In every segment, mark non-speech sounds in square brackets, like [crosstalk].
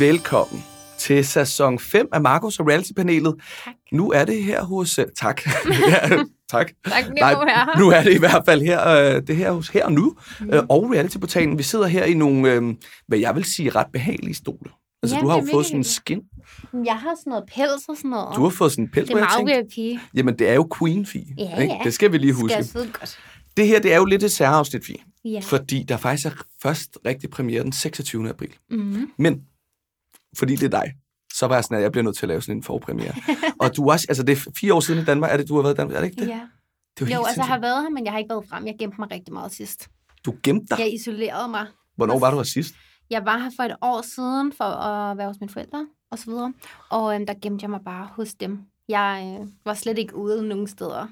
velkommen til sæson 5 af Marcos og Reality-panelet. Tak. Nu er det her hos... øh, Tak. ja, [laughs] tak. Tak, fordi Nej, jeg her. nu er det i hvert fald her, øh, det her hos her og nu, mm. øh, og Reality-portalen. Vi sidder her i nogle, øh, hvad jeg vil sige, ret behagelige stole. Altså, Ja, du har det jo er fået sådan en skin. Jeg har sådan noget pels og sådan noget. Du har fået sådan en pels, det er jeg meget VIP. jamen det er jo Queen Fee. Ja, ikke? ja. Det skal vi lige Skal huske. jeg sidde godt? Det her, det er jo lidt et særafsnit, Fie. Ja. Fordi der faktisk er først rigtig premiere den 26. april. Mm-hmm. Men, fordi det er dig, så var jeg sådan, at jeg bliver nødt til at lave sådan en forpremiere. [laughs] og du også, altså det er fire år siden i Danmark, er det, du har været i Danmark, er det ikke det? Ja. det er Jo, altså jeg har været her, men jeg har ikke været frem. Jeg gemte mig rigtig meget sidst. Du gemte dig. Jeg isolerede mig. Hvornår var du her sidst? Jeg var her for et år siden for at være hos mine forældre og så videre. Og øhm, der gemte jeg mig bare hos dem. Jeg øh, var slet ikke ude nogen steder.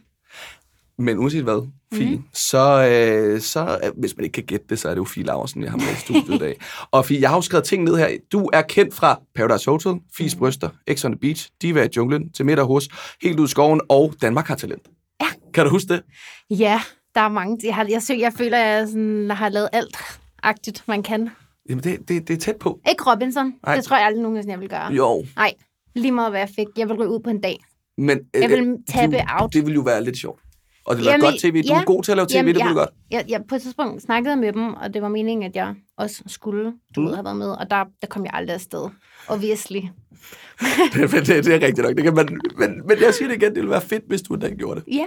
Men uanset hvad, Fie, mm. så, øh, så øh, hvis man ikke kan gætte det, så er det jo Fie Laversen, jeg har med i studiet i dag. [laughs] Og Fie, jeg har jo skrevet ting ned her. Du er kendt fra Paradise Hotel, Fies Mhm. Bryster, X on the Beach, Diva i junglen, til middag hos, Helt ud i skoven og Danmark har talent. Ja. Kan du huske det? Ja, der er mange. Jeg, har, jeg, sø- jeg føler, at jeg sådan, har lavet alt agtigt, man kan. Jamen, det, det, det er tæt på. Ikke Robinson. Nej. Det tror jeg aldrig nogensinde, jeg vil gøre. Jo, Nej, lige meget hvad jeg fik. Jeg vil ryge ud på en dag. men... øh, Jeg vil tabe du, out. Det vil jo være lidt sjovt. Og det er Jamen, godt tv. Du er ja. god til at lave tv, Jamen, det vil ja. godt. Jeg, jeg på et tidspunkt snakkede med dem, og det var meningen, at jeg også skulle du Mm. ved, have været med. Og der, der kom jeg aldrig afsted. Obviously. [laughs] det, det, det er rigtigt nok. Det kan man, men, men jeg siger det igen, det ville være fedt, hvis du en dag gjorde det. Ja.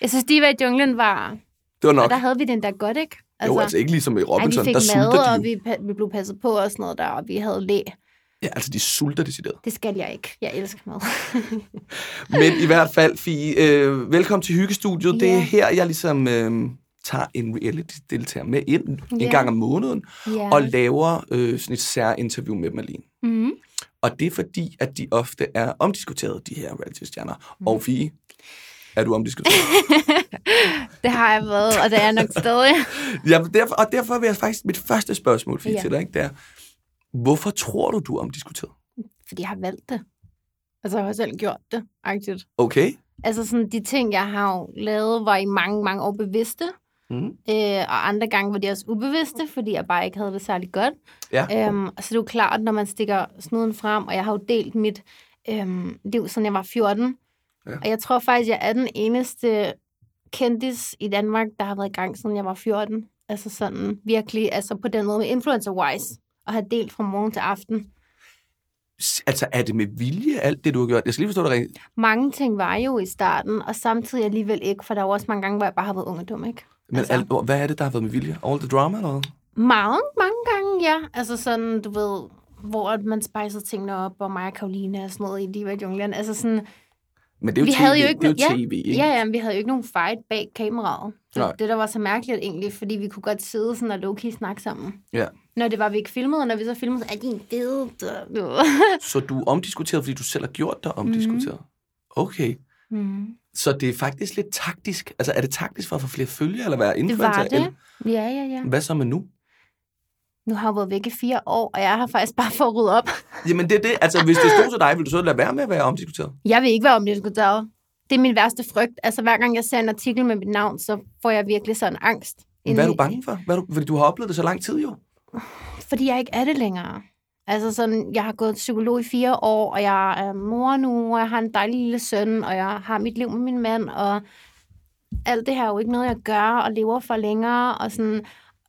Jeg synes, de var i junglen var... Det var nok. Og der havde vi den der godt, ikke? Altså, jo, altså ikke ligesom i ej, vi Robinson, fik der mad, og de jo. vi, vi blev passet på og sådan noget der, og vi havde læ. Ja, altså de sulter decideret. Det skal jeg ikke. Jeg elsker mad. [laughs] Men i hvert fald, Fie, øh, velkommen til Hyggestudiet. Det er her, jeg ligesom øh, tager en reality-deltager med ind en Ja. gang om måneden, ja. og laver øh, sådan et særinterview med dem alene. mm-hmm. Og det er fordi, at de ofte er omdiskuteret, de her reality-stjerner. Mhm. Og Fie, er du omdiskuteret? [laughs] Det har jeg været, og det er jeg nok stadig. [laughs] ja, derfor, og derfor vil jeg faktisk, mit første spørgsmål, Fie, Ja. til dig, ikke, det er, hvorfor tror du, du er omdiskuteret? Fordi jeg har valgt det. Altså, jeg har selv gjort det, aktivt. Okay. Altså, sådan, de ting, jeg har lavet, var i mange, mange år bevidste. Mm. Øh, og andre gange var de også ubevidste, fordi jeg bare ikke havde det særlig godt. Ja. Øhm, så er det jo klart, når man stikker snuden frem, og jeg har jo delt mit øhm, liv, siden jeg var 14. Ja. Og jeg tror faktisk, jeg er den eneste kendis i Danmark, der har været i gang, siden jeg var 14. Altså sådan virkelig, altså på den måde med influencer-wise, og har delt fra morgen til aften. Altså, er det med vilje, alt det, du har gjort? Jeg skal lige forstå det rigtigt. Mange ting var jo i starten, og samtidig alligevel ikke, for der var også mange gange, hvor jeg bare har været ung og dum, ikke? Men Altså- alt, hvad er det, der har været med vilje? All the drama, eller hvad? Mange, mange gange, ja. Altså sådan, du ved, hvor man spejser tingene op, og mig og Karoline og sådan noget i Diva Junglen. Altså sådan, Men det er jo Vi TV, havde jo ikke det er jo TV, ikke? ja, ja, men vi havde jo ikke nogen fight bag kameraet. Så Nej. det, der var så mærkeligt egentlig, fordi vi kunne godt sidde sådan og low-key snakke sammen. Ja. Når det var, vi ikke filmede, og når vi så filmede, så er din fede. [laughs] Så du er omdiskuteret, fordi du selv har gjort dig omdiskuteret? Okay. mm. Så det er faktisk lidt taktisk. Altså, er det taktisk for at få flere følgere, eller være Det influencer? var det. Eller- Ja, ja, ja. Hvad så med nu? Nu har jeg været væk i fire år, og jeg har faktisk bare fået ryddet op. [laughs] Jamen, det er det. Altså, hvis det stod til dig, ville du så lade være med at være omdiskuteret? Jeg vil ikke være omdiskuteret. Det er min værste frygt. Altså, hver gang jeg ser en artikel med mit navn, så får jeg virkelig sådan angst. Hvad er du bange for? Hvad er du, fordi du har oplevet det så lang tid, jo. Fordi jeg ikke er det længere. Altså sådan, jeg har gået psykolog i fire år, og jeg er mor nu, og jeg har en dejlig lille søn, og jeg har mit liv med min mand, og alt det her er jo ikke noget, jeg gør og lever for længere, og sådan,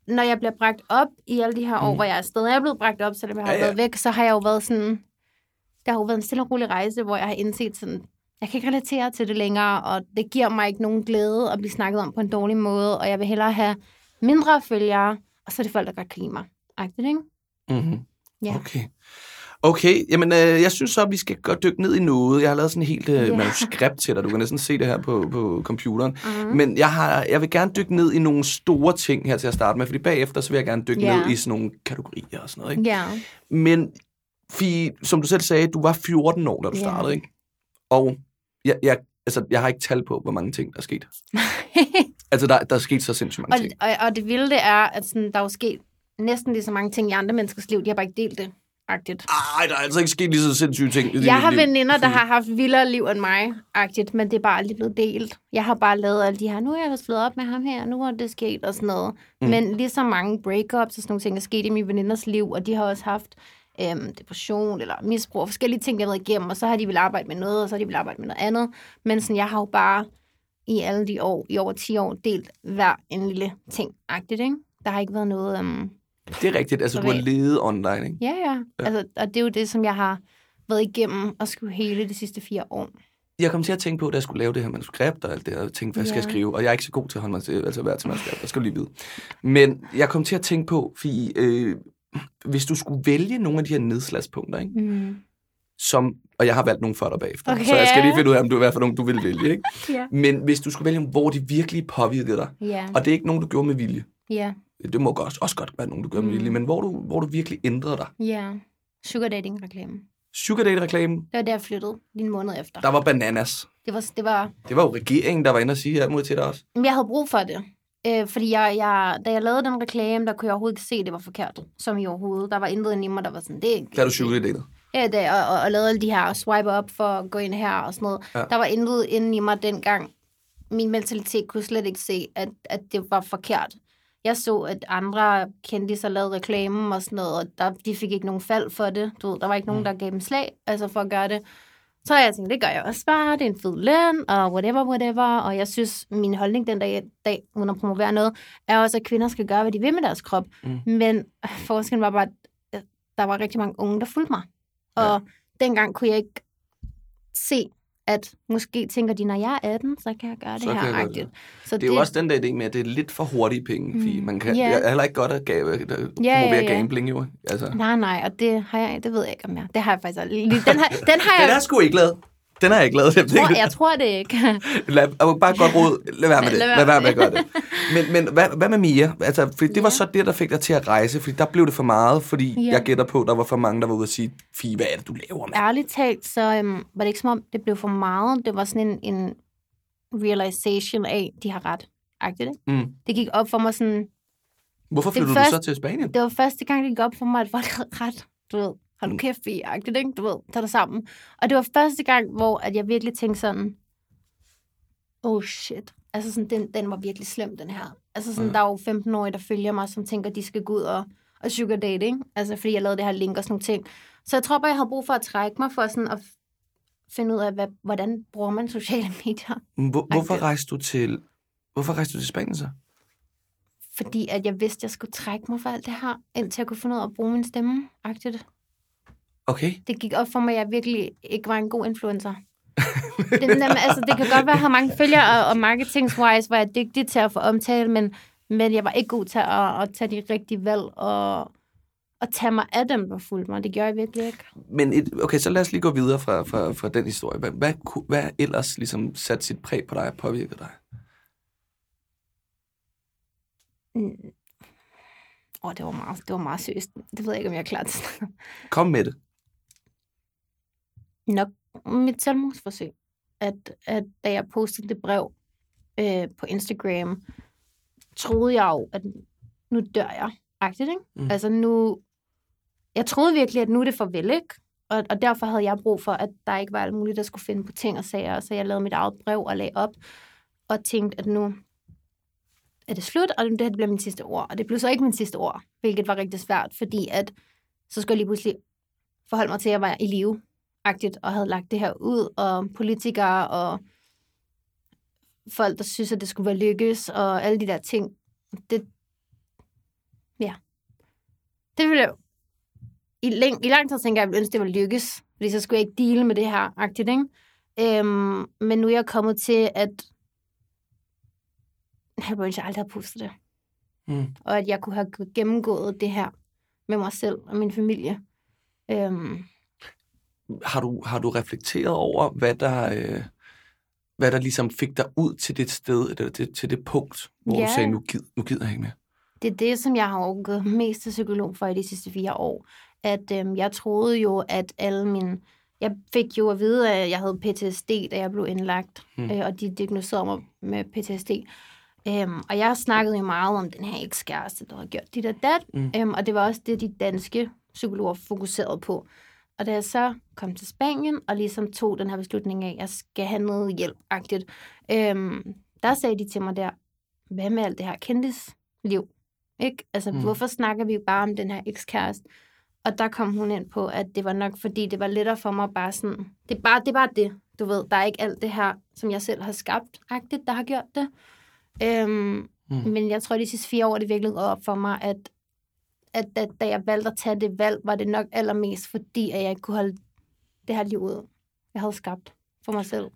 når jeg bliver bragt op i alle de her år, mm. hvor jeg er stadig er blevet bragt op, selvom jeg har ja, ja. været væk, så har jeg jo været sådan, der har jo været en stille og rolig rejse, hvor jeg har indset sådan, jeg kan ikke relatere til det længere, og det giver mig ikke nogen glæde at blive snakket om på en dårlig måde, og jeg vil hellere have mindre følgere, og så er det folk, der godt kan lide mig. Agtigt, ikke? Mm-hmm. Ja. Okay. Okay, jamen øh, jeg synes så, at vi skal godt dykke ned i noget. Jeg har lavet sådan en helt øh, Ja. manuskript til dig. Du kan næsten se det her på, på computeren. Uh-huh. Men jeg, har, jeg vil gerne dykke ned i nogle store ting her til at starte med, fordi bagefter så vil jeg gerne dykke Ja. ned i sådan nogle kategorier og sådan noget. Ikke? Ja. Men Fie, som du selv sagde, du var 14 år, da du Ja. startede, ikke? Og jeg, jeg, altså, jeg har ikke tal på, hvor mange ting, der er sket. [laughs] Altså, der, der er sket så sindssygt mange og, ting. og, og det vilde det er, at sådan, der er jo sket næsten lige så mange ting i andre menneskers liv. De har bare ikke delt det. Agtigt. Ej, der er altså ikke sket lige så sindssyge ting. i Jeg har liv. veninder, der har haft vildere liv end mig, agtigt, men det er bare aldrig blevet delt. Jeg har bare lavet alle de her, nu er jeg slået op med ham her, nu er det sket og sådan noget. Mm. Mm. Men lige så mange breakups og sådan nogle ting er sket i mine veninders liv, og de har også haft øhm, depression eller misbrug, forskellige ting, jeg har været igennem, og så har de vil arbejde med noget, og så har de vil arbejde med noget andet. Men sådan, jeg har jo bare i alle de år, i over 10 år, delt hver en lille ting-agtigt, ikke? Der har ikke været noget... Um... Det er rigtigt, altså du har levet online, ikke? Ja, ja. Altså, og det er jo det, som jeg har været igennem og skulle hele de sidste fire år. Jeg kom til at tænke på, da jeg skulle lave det her manuskript og alt det her, og tænkte, hvad skal jeg Ja. skrive? Og jeg er ikke så god til at holde mig til, altså være til manuskript, jeg skal du lige vide. Men jeg kom til at tænke på, fordi øh, hvis du skulle vælge nogle af de her nedslagspunkter, ikke? Mm. som, og jeg har valgt nogle for dig bagefter, Okay. så jeg skal lige finde ud af, om du hvad for nogle, du vil vælge, ikke? Ja. Men hvis du skulle vælge, hvor de virkelig påvirkede dig, Ja, og det er ikke nogen, du gjorde med vilje, ja, det må godt, også godt være nogen, du gjorde med Mm. vilje, men hvor du, hvor du virkelig ændrede dig. ja. Sugar dating reklame. Sugar Date-reklamen, Det var der, jeg flyttede lige en måned efter. der var bananas. Det var, det var, Det var jo regeringen, der var inde og sige alt mod til dig også. Men jeg havde brug for det. Øh, fordi jeg, jeg, da jeg lavede den reklame, der kunne jeg overhovedet ikke se, at det var forkert. Som i overhovedet. Der var intet inde i mig, der var sådan, det er ikke... Der er du sugar datet. Ja, det, og, og, og lavede alle de her swipe op for at gå ind her og sådan noget. Ja. Der var intet inde i mig dengang. Min mentalitet kunne slet ikke se, at, at det var forkert. Jeg så, at andre kendte sig lavede reklamen og sådan noget, og der, de fik ikke nogen fald for det. Du ved, der var ikke nogen, der gav dem slag altså for at gøre det. Så jeg tænkte, det gør jeg også bare, det er en fed løn, og whatever, whatever. Og jeg synes, min holdning den dag, dag uden at promovere noget, er også, at kvinder skal gøre, hvad de vil med deres krop. Mm. Mm. Men forskellen var bare, at der var rigtig mange unge, der fulgte mig. Og Ja. dengang kunne jeg ikke se, at måske tænker de, når jeg er 18, så kan jeg gøre det Så her. jeg agtigt. Så Det er jo også den der idé med, at det er lidt for hurtige penge, fordi Mm. man kan, Ja. det er heller ikke godt at gave, at promovere ja, ja. gambling jo. Altså. Nej, nej, og det har jeg, det ved jeg ikke om jeg. Det har jeg faktisk aldrig. Den har, den har [laughs] Den jeg, er sgu ikke lavet. Den har jeg ikke lavet. Jeg tror, jeg tror det ikke. [laughs] Lad, bare godt råd. Lad være med det. Lad være med at gøre det. Men, men hvad, hvad med Mia? Altså, fordi det var Ja. så det, der fik dig til at rejse, fordi der blev det for meget, fordi Ja. jeg gætter på, der var for mange, der var ude og sige, Fie, hvad er det, du laver, mand? Ærligt talt, så øhm, var det ikke som om, det blev for meget. Det var sådan en, en realization af, de har ret. Agtigt, ikke? Mm. Det gik op for mig sådan, Hvorfor flyttede første- du så til Spanien? det var første gang, det gik op for mig, at folk havde ret. Du ved, hold Mm. nu kæft, vi agtigt, ikke? Du ved, tag dig sammen. Og det var første gang, hvor at jeg virkelig tænkte sådan, oh shit. Altså sådan, den, den var virkelig slem, den her. Altså sådan, Ja. der er jo 15-årige, der følger mig, som tænker, de skal gå ud og, og sugar date, ikke? Altså fordi jeg lavede det her link og sådan nogle ting. Så jeg tror bare, jeg havde brug for at trække mig for sådan at finde ud af, hvad, hvordan bruger man sociale [laughs] medier. Hvor, hvorfor Ej, rejste du til Hvorfor rejste du til Spanien så? Fordi at jeg vidste, at jeg skulle trække mig for alt det her, indtil jeg kunne finde ud af at bruge min stemme. Agtigt. Okay. det gik op for mig, at jeg virkelig ikke var en god influencer. det, jamen, altså, det kan godt være, at jeg har mange følgere, og, og marketingswise var jeg dygtig til at få omtale, men, men jeg var ikke god til at, at tage de rigtige valg og, og tage mig af dem, der fulgte mig. Det gjorde jeg virkelig ikke. Men et, okay, så lad os lige gå videre fra, fra, fra den historie. Hvad, hvad, hvad ellers ligesom sat sit præg på dig og påvirket dig? Mm. Åh, det var meget, det var meget seriøst. Det ved jeg ikke, om jeg er klar til at. Kom med det. Nok mit selvmordsforsøg. At, at da jeg postede det brev øh, på Instagram, troede jeg jo, at nu dør jeg. Agtigt, ikke? Mm. Altså nu... Jeg troede virkelig, at nu er det farvel, ikke? Og, og derfor havde jeg brug for, at der ikke var alt muligt, der skulle finde på ting og sager. Så jeg lavede mit eget brev og lagde op, og tænkte, at nu er det slut, og det her bliver min sidste ord. Og det blev så ikke min sidste ord, hvilket var rigtig svært, fordi at så skulle jeg lige pludselig forholde mig til, at jeg var i live agtigt og havde lagt det her ud, og politikere og folk, der synes, at det skulle være lykkes, og alle de der ting. Det, ja. Det ville jeg i, læng, i lang tid tænker jeg, at jeg ville ønske, det var lykkes, fordi så skulle jeg ikke dele med det her agtigt, ikke? Øhm, men nu er jeg kommet til, at jeg ville aldrig havde pustet det. Mm. Og at jeg kunne have gennemgået det her med mig selv og min familie. Øhm, Har, du, har du reflekteret over, hvad der, øh, hvad der ligesom fik dig ud til det sted, eller til, til det punkt, hvor Ja. du sagde, nu, gid, nu gider jeg ikke mere? det er det, som jeg har gået mest til psykolog for i de sidste fire år. At øhm, jeg troede jo, at alle mine... Jeg fik jo at vide, at jeg havde PTSD, da jeg blev indlagt, Hmm. mm. øh, og de diagnoserede mig med PTSD. Øhm, og jeg snakkede jo meget om den her ekskæreste, der havde gjort dit og dat, mm. øhm, og det var også det, de danske psykologer fokuserede på. Og da jeg så kom til Spanien, og ligesom tog den her beslutning af, at jeg skal have noget hjælp-agtigt, øhm, der sagde de til mig der, hvad med alt det her kendis liv? Ikke? Altså, Mm. mm. hvorfor snakker vi bare om den her ekskæreste? Og der kom hun ind på, at det var nok, fordi det var lettere for mig bare sådan... Det er bare det, er bare det du ved. Der er ikke alt det her, som jeg selv har skabt, agtigt, der har gjort det. Øhm, mm. Men jeg tror, de sidste fire år, det virkelig gået op for mig, at, at, at da jeg valgte at tage det valg, var det nok allermest fordi, at jeg ikke kunne holde det her liv ud, jeg havde skabt for mig selv.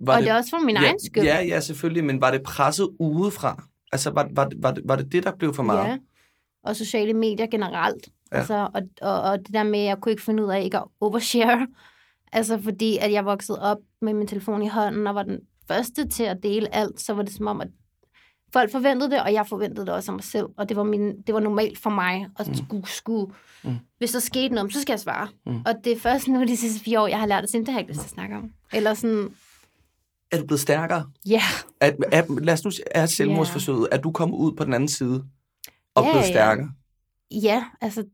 Var og det, det er også for min ja, egen skyld. Ja, ja, selvfølgelig, men var det presset udefra? Altså, var, var, var, det, var det det, der blev for meget? Ja, og sociale medier generelt. Ja. Altså, og, og, og det der med, at jeg kunne ikke finde ud af ikke at overshare. Altså, fordi at jeg voksede op med min telefon i hånden, og var den første til at dele alt, så var det som om, at folk forventede det, og jeg forventede det også af mig selv. Og det var, min, det var normalt for mig at mm. skulle, skulle mm. hvis der skete noget, så skal jeg svare. Mm. Og det er først nu de sidste fire år, jeg har lært at sige, det har jeg ikke lyst til at snakke om. Eller sådan, er du blevet stærkere? Ja. Yeah. Er, er, lad os nu er selvmordsforsøget, yeah. er du kommet ud på den anden side og ja, blevet stærkere? Ja, altså,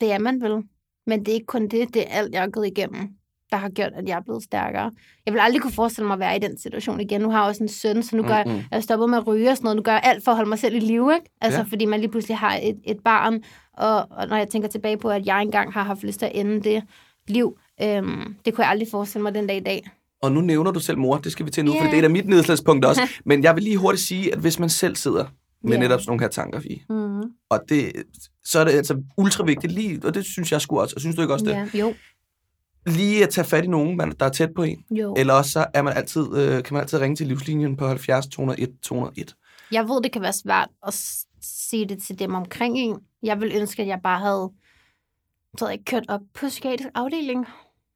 det er man vel. Men det er ikke kun det, det er alt, jeg har gået igennem, der har gjort, at jeg er blevet stærkere. Jeg vil aldrig kunne forestille mig at være i den situation igen. Nu har jeg også en søn, så nu gør mm-hmm. jeg, jeg stoppet med at ryge og sådan noget. Nu gør jeg alt for at holde mig selv i live, ikke? Altså, ja. fordi man lige pludselig har et, et barn, og, og når jeg tænker tilbage på, at jeg engang har haft lyst til at ende det liv, øhm, det kunne jeg aldrig forestille mig den dag i dag. Og nu nævner du selv mor, det skal vi til nu, yeah. for det er da mit nedslagspunkt også. [laughs] Men jeg vil lige hurtigt sige, at hvis man selv sidder med yeah. netop sådan nogle her tanker, i, mm. og det, så er det altså ultra vigtigt lige, og det synes jeg sgu også, og synes du ikke også det? Yeah. Jo. Lige at tage fat i nogen, man, der er tæt på en. Jo. Eller også så er man altid, øh, kan man altid ringe til livslinjen på 70 201 201. Jeg ved, det kan være svært at sige det til dem omkring en. Jeg vil ønske, at jeg bare havde så jeg kørt op på psykiatrisk afdeling.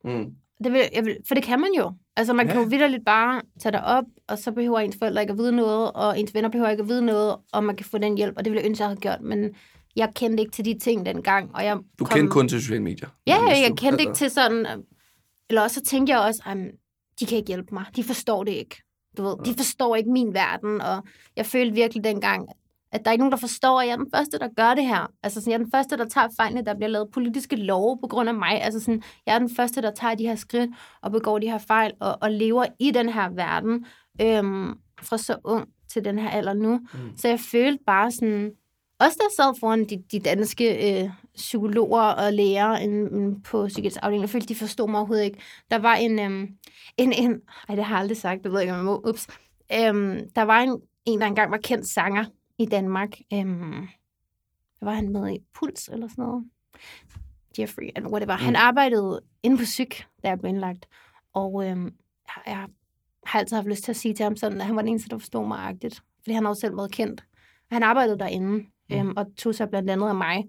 Mm. Det vil, jeg vil, for det kan man jo. Altså, man ja. kan jo vidderligt bare tage dig op, og så behøver ens forældre ikke at vide noget, og ens venner behøver ikke at vide noget, og man kan få den hjælp, og det ville jeg ønske, jeg havde gjort. Men jeg kendte ikke til de ting dengang. Og jeg du kom... kendte kun til sociale medier? Ja, jeg, jeg kendte ikke til sådan... Eller også så tænkte jeg også, at de kan ikke hjælpe mig. De forstår det ikke. Du ved, de forstår ikke min verden, og jeg følte virkelig dengang, at der er ikke nogen, der forstår, at jeg er den første, der gør det her. Altså, sådan, jeg er den første, der tager fejlene, der bliver lavet politiske love på grund af mig. Altså, sådan, jeg er den første, der tager de her skridt og begår de her fejl og, og lever i den her verden øhm, fra så ung til den her alder nu. Mm. Så jeg følte bare sådan, også der sad foran de, de danske øh, psykologer og læger en, på psykiatrisk afdeling, jeg følte, de forstod mig overhovedet ikke. Der var en, øhm, en, en ej, det har jeg aldrig sagt, det ved jeg ikke, om jeg må, ups. Øhm, der var en, en, der engang var kendt sanger, i Danmark. Øhm, var han med i Puls eller sådan noget? Jeffrey, eller whatever. Mm. Han arbejdede inde på psyk, da jeg blev indlagt. Og øhm, jeg har altid haft lyst til at sige til ham sådan, at han var den eneste, der forstod mig agtigt. Fordi han har også selv været kendt. Han arbejdede derinde. Øhm, og tog sig blandt andet af mig.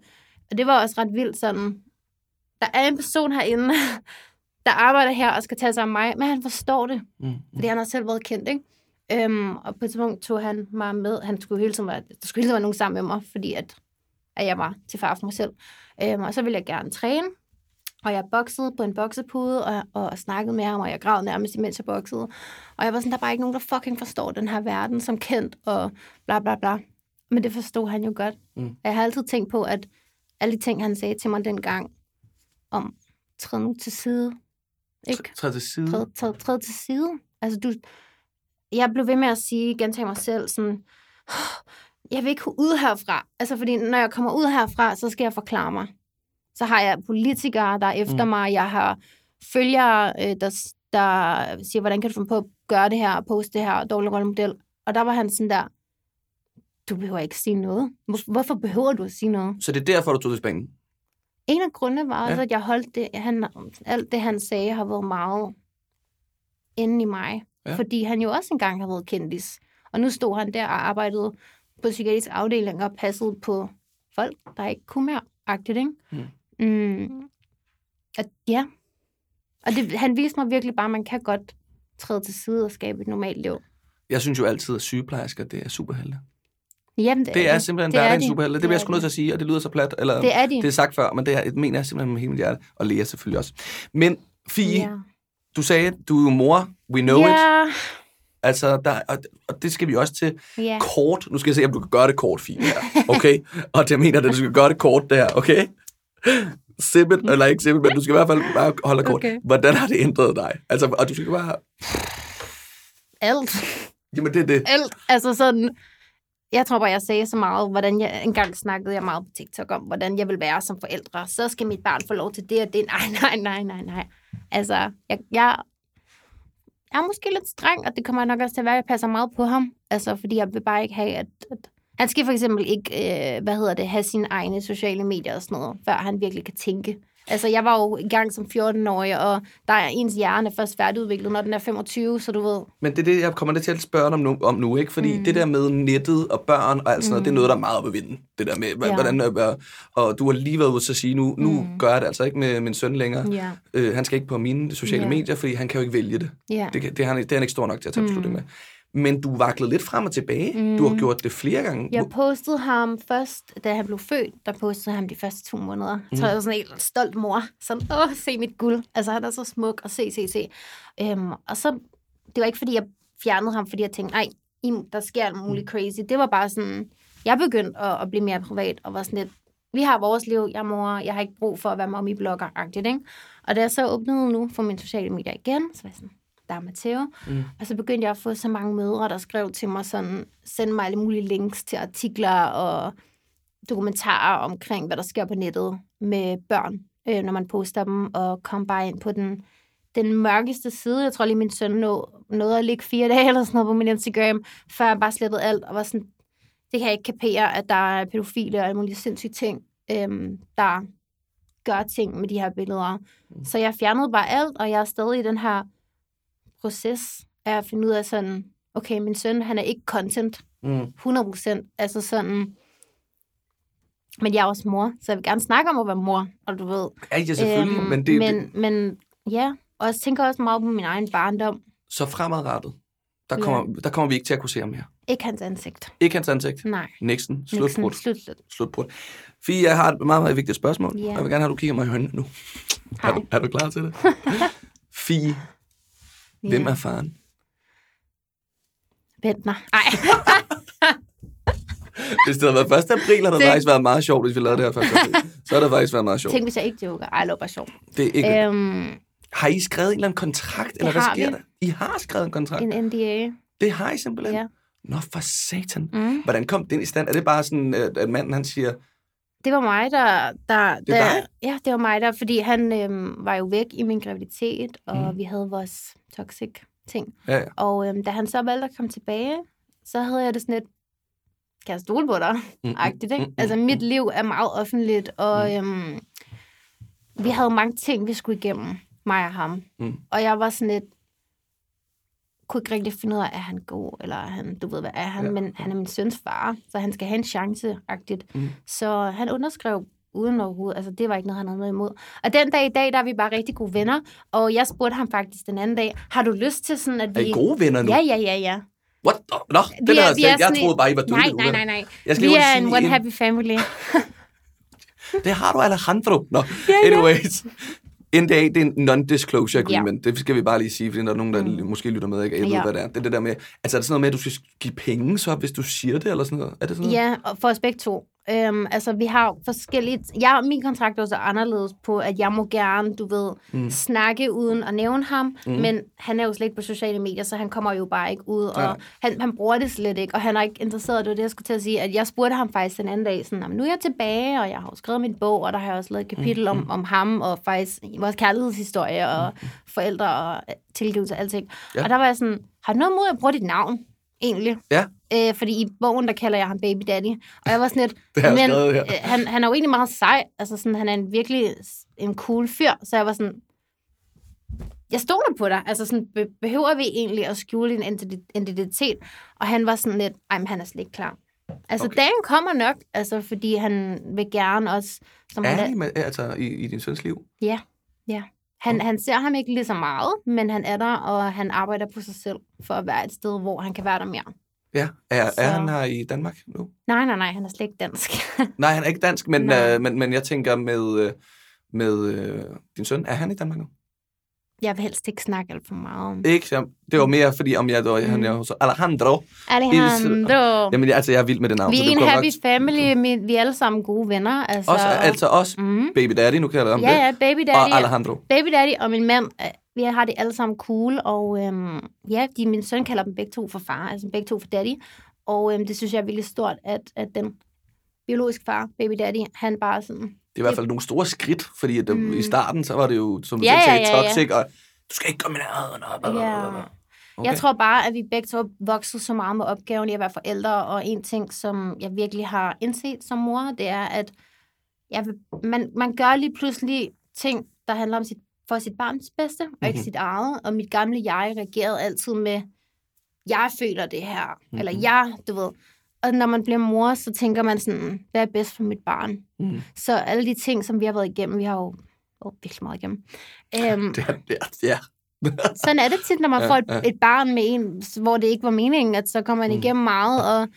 Og det var også ret vildt sådan, der er en person herinde, [laughs] der arbejder her og skal tage sig af mig, men han forstår det. Mm. Fordi han har selv været kendt, ikke? Øhm, og på et tidspunkt tog han mig med. Han skulle hele tiden være, der skulle hele tiden være nogen sammen med mig, fordi at, at jeg var til far for mig selv. Øhm, og så ville jeg gerne træne. Og jeg boxede på en boksepude, og, og snakkede med ham, og jeg græd nærmest, imens jeg boxede. Og jeg var sådan, der er bare ikke nogen, der fucking forstår den her verden som kendt, og bla bla bla. Men det forstod han jo godt. Mm. Jeg har altid tænkt på, at alle de ting, han sagde til mig dengang, om træd nu til side. Ikke? Træd til side? Træd, træd, træd til side. Altså, du, jeg blev ved med at sige, gentage mig selv, sådan, jeg vil ikke ud herfra. Altså, fordi når jeg kommer ud herfra, så skal jeg forklare mig. Så har jeg politikere, der er efter mm. mig. Jeg har følgere, øh, der, der siger, hvordan kan du få på at gøre det her, poste det her, dårlig rollemodel. Og der var han sådan der, du behøver ikke sige noget. Hvorfor behøver du at sige noget? Så det er derfor, du tog til Spanien? En af grundene var ja. at jeg holdt det, han, alt det, han sagde, har været meget inde i mig. Ja. Fordi han jo også engang har været kendis. Og nu stod han der og arbejdede på psykiatrisk afdeling og passede på folk, der ikke kunne mere. Agtigt, ikke? Mm. Mm. At, ja. Og det, han viste mig virkelig bare, at man kan godt træde til side og skabe et normalt liv. Jeg synes jo altid, at sygeplejersker, det er superhelte. Jamen, det, det er, er simpelthen det hverdagens superhelte. Det, det bliver jeg sgu nødt til at sige, og det lyder så plat. Eller, det er de. Det er sagt før, men det, er, det mener jeg simpelthen med hele mit hjerte. Og Lea selvfølgelig også. Men Fie, ja. Du sagde, du er mor. We know yeah. it. Altså, der, og, og det skal vi også til yeah. kort. Nu skal jeg se, om du kan gøre det kort, fint her. Okay? og jeg mener, at du skal gøre det kort, der. Okay? Simpelt, eller ikke simpelt, men du skal i hvert fald bare holde kort. Okay. Hvordan har det ændret dig? Altså, og du skal bare... Alt. Jamen, det er det. Alt. Altså sådan jeg tror bare, jeg sagde så meget, hvordan jeg engang snakkede jeg meget på TikTok om, hvordan jeg vil være som forældre. Så skal mit barn få lov til det og det. Nej, [laughs] nej, nej, nej, nej. Altså, jeg, jeg, jeg er måske lidt streng, og det kommer nok også til at være, at jeg passer meget på ham. Altså, fordi jeg vil bare ikke have, at, at han skal for eksempel ikke, øh, hvad hedder det, have sine egne sociale medier og sådan noget, før han virkelig kan tænke. Altså, jeg var jo i gang som 14-årig, og der er ens hjerne først færdigudviklet, når den er 25, så du ved. Men det er det, jeg kommer til at spørge om nu, om nu ikke? Fordi mm. det der med nettet og børn og alt sådan mm. noget, det er noget, der er meget op at vinde. Det der med, ja. hvordan, og, og du har lige været ude at sige, nu, nu mm. gør jeg det altså ikke med min søn længere. Ja. Øh, han skal ikke på mine sociale ja. medier, fordi han kan jo ikke vælge det. Ja. Det, det, er han, det er han ikke stor nok til at tage beslutning mm. med men du vaklede lidt frem og tilbage. Mm. Du har gjort det flere gange. Jeg postede ham først, da han blev født, der postede jeg ham de første to måneder. Mm. Så jeg var sådan en helt stolt mor. Sådan, åh, se mit guld. Altså, han er så smuk, og se, se, se. Øhm, og så, det var ikke, fordi jeg fjernede ham, fordi jeg tænkte, nej, der sker alt muligt crazy. Det var bare sådan, jeg begyndte at, at blive mere privat, og var sådan lidt, vi har vores liv, jeg mor, jeg har ikke brug for at være mommy-blogger-agtigt, ikke? Og da jeg så åbnede nu for mine sociale medier igen, så var jeg sådan, der er Matteo. Mm. Og så begyndte jeg at få så mange mødre, der skrev til mig sådan, send mig alle mulige links til artikler og dokumentarer omkring, hvad der sker på nettet med børn, øh, når man poster dem, og kom bare ind på den, den mørkeste side. Jeg tror lige, min søn nå, nåede at ligge fire [laughs] dage eller sådan noget på min Instagram, før jeg bare slettede alt, og var sådan, det kan jeg ikke kapere, at der er pædofile og alle mulige sindssyge ting, øh, der gør ting med de her billeder. Mm. Så jeg fjernede bare alt, og jeg er stadig i den her proces er at finde ud af sådan, okay, min søn, han er ikke content. Mm. 100%. Altså sådan, men jeg er også mor, så jeg vil gerne snakke om at være mor, og du ved. Ja, ja selvfølgelig, øhm, men det... Men, det... men ja, og jeg tænker også meget på min egen barndom. Så fremadrettet, der kommer, ja. der kommer vi ikke til at kunne se ham mere. Ikke hans ansigt. Ikke hans ansigt? Nej. Nixon. Slutbrud. Slut, slut. Slutbrud. Fie, jeg har et meget, meget vigtigt spørgsmål. Ja. Jeg vil gerne have, at du kigger mig i hånden nu. Er du, er du klar til det? [laughs] Fie, Hvem ja. er faren? Ventner. Nej. [laughs] hvis det havde været 1. april, har det, det faktisk været meget sjovt, hvis vi lavede det her 1. april. Så har det faktisk været meget sjovt. Tænk, hvis jeg ikke joker. Ej, det bare sjovt. Det er ikke... Øhm, har I skrevet en eller anden kontrakt, eller hvad sker vi. der? I har skrevet en kontrakt? En NDA. Det har I simpelthen? Ja. Nå, for satan. Mm. Hvordan kom den i stand? Er det bare sådan, at manden han siger, det var mig, der... der det var der, Ja, det var mig, der... Fordi han øhm, var jo væk i min graviditet, og mm. vi havde vores toxic ting. Ja, ja. Og øhm, da han så valgte at komme tilbage, så havde jeg det sådan lidt, kan jeg stole på dig? Mm, mm Agtigt, ikke? Mm, mm, altså, mit mm. liv er meget offentligt, og mm. øhm, vi havde mange ting, vi skulle igennem, mig og ham. Mm. Og jeg var sådan lidt, kunne ikke rigtig finde ud af, er han god, eller er han, du ved, hvad er han, ja. men han er min søns far, så han skal have en chance-agtigt. Mm. Så han underskrev uden overhovedet, altså det var ikke noget, han havde noget imod. Og den dag i dag, der er vi bare rigtig gode venner, og jeg spurgte ham faktisk den anden dag, har du lyst til sådan, at vi... Er I gode venner nu? Ja, ja, ja, ja. What? Nå, det er, er, jeg sådan... troede bare, I var døde. Nej, nej, nej, nej. Jeg skal vi er en one happy family. [laughs] det har du, Alejandro. Nå, ja, ja. anyways. NDA, det er en non-disclosure agreement. Ja. Det skal vi bare lige sige, fordi der er nogen, der mm. måske lytter med, ikke? Jeg ja. ved, hvad det er. Det er det der med, altså er det sådan noget med, at du skal give penge så, hvis du siger det, eller sådan noget? Er det sådan noget? Ja, og for os begge to. Øhm, altså, vi har forskellige... Jeg, min kontrakt er også anderledes på, at jeg må gerne, du ved, mm. snakke uden at nævne ham, mm. men han er jo slet ikke på sociale medier, så han kommer jo bare ikke ud, ja. og han, han bruger det slet ikke, og han er ikke interesseret. Det var det, jeg skulle til at sige, at jeg spurgte ham faktisk den anden dag, sådan, nu er jeg tilbage, og jeg har jo skrevet min bog, og der har jeg også lavet et kapitel mm. om, mm. om ham, og faktisk vores kærlighedshistorie, og mm. forældre, og tilgivelse og alting. Ja. Og der var jeg sådan, har du noget mod at bruge dit navn? Egentlig. Ja. Øh, fordi i bogen, der kalder jeg ham Baby Daddy. Og jeg var sådan lidt... [laughs] men, skrevet, ja. øh, han, han er jo egentlig meget sej. Altså sådan, han er en virkelig en cool fyr. Så jeg var sådan... Jeg stoler på dig. Altså sådan, be- behøver vi egentlig at skjule din identitet? Og han var sådan lidt... Ej, men han er slet ikke klar. Altså, okay. dagen kommer nok, altså, fordi han vil gerne også... Som er han, altså, i, i din søns liv? Ja, ja. Han, han ser ham ikke lige så meget, men han er der, og han arbejder på sig selv for at være et sted, hvor han kan være der mere. Ja, er, er han her i Danmark nu? Nej, nej, nej, han er slet ikke dansk. [laughs] nej, han er ikke dansk, men, øh, men, men jeg tænker med, øh, med øh, din søn, er han i Danmark nu? Jeg vil helst ikke snakke alt for meget om. Ikke? Det var mere, fordi om jeg, då, mm. han er så Alejandro. Alejandro. Jamen, altså, jeg er vild med det navn. Vi er en happy nok... family. Vi er alle sammen gode venner. Altså, også, altså også mm. Baby Daddy, nu kalder jeg ham ja, det. Ja, Baby Daddy. Og Alejandro. Baby Daddy og min mand, øh, vi har det alle sammen cool. Og øhm, ja, de, min søn kalder dem begge to for far, altså begge to for daddy. Og øhm, det synes jeg er virkelig stort, at, at den biologiske far, baby daddy, han bare sådan... Det er i hvert fald nogle store skridt, fordi at, mm. i starten, så var det jo, som du ja, sagde, ja, ja, toxic, ja. og du skal ikke komme ned. Ja. Okay. Jeg tror bare, at vi begge to vokset så meget med opgaven i at være forældre, og en ting, som jeg virkelig har indset som mor, det er, at jeg man, man gør lige pludselig ting, der handler om sit, for sit barns bedste, og mm-hmm. ikke mhm. sit eget. Og mit gamle jeg reagerede altid med, jeg føler det her, mm-hmm. eller jeg, du ved. Og når man bliver mor, så tænker man sådan, hvad er bedst for mit barn? Mm. Så alle de ting, som vi har været igennem, vi har jo oh, virkelig meget igennem. Um, [laughs] det er, det er, ja. [laughs] sådan er det tit, når man ja, får et, ja. et barn med en, hvor det ikke var meningen, at så kommer man mm. igennem meget, og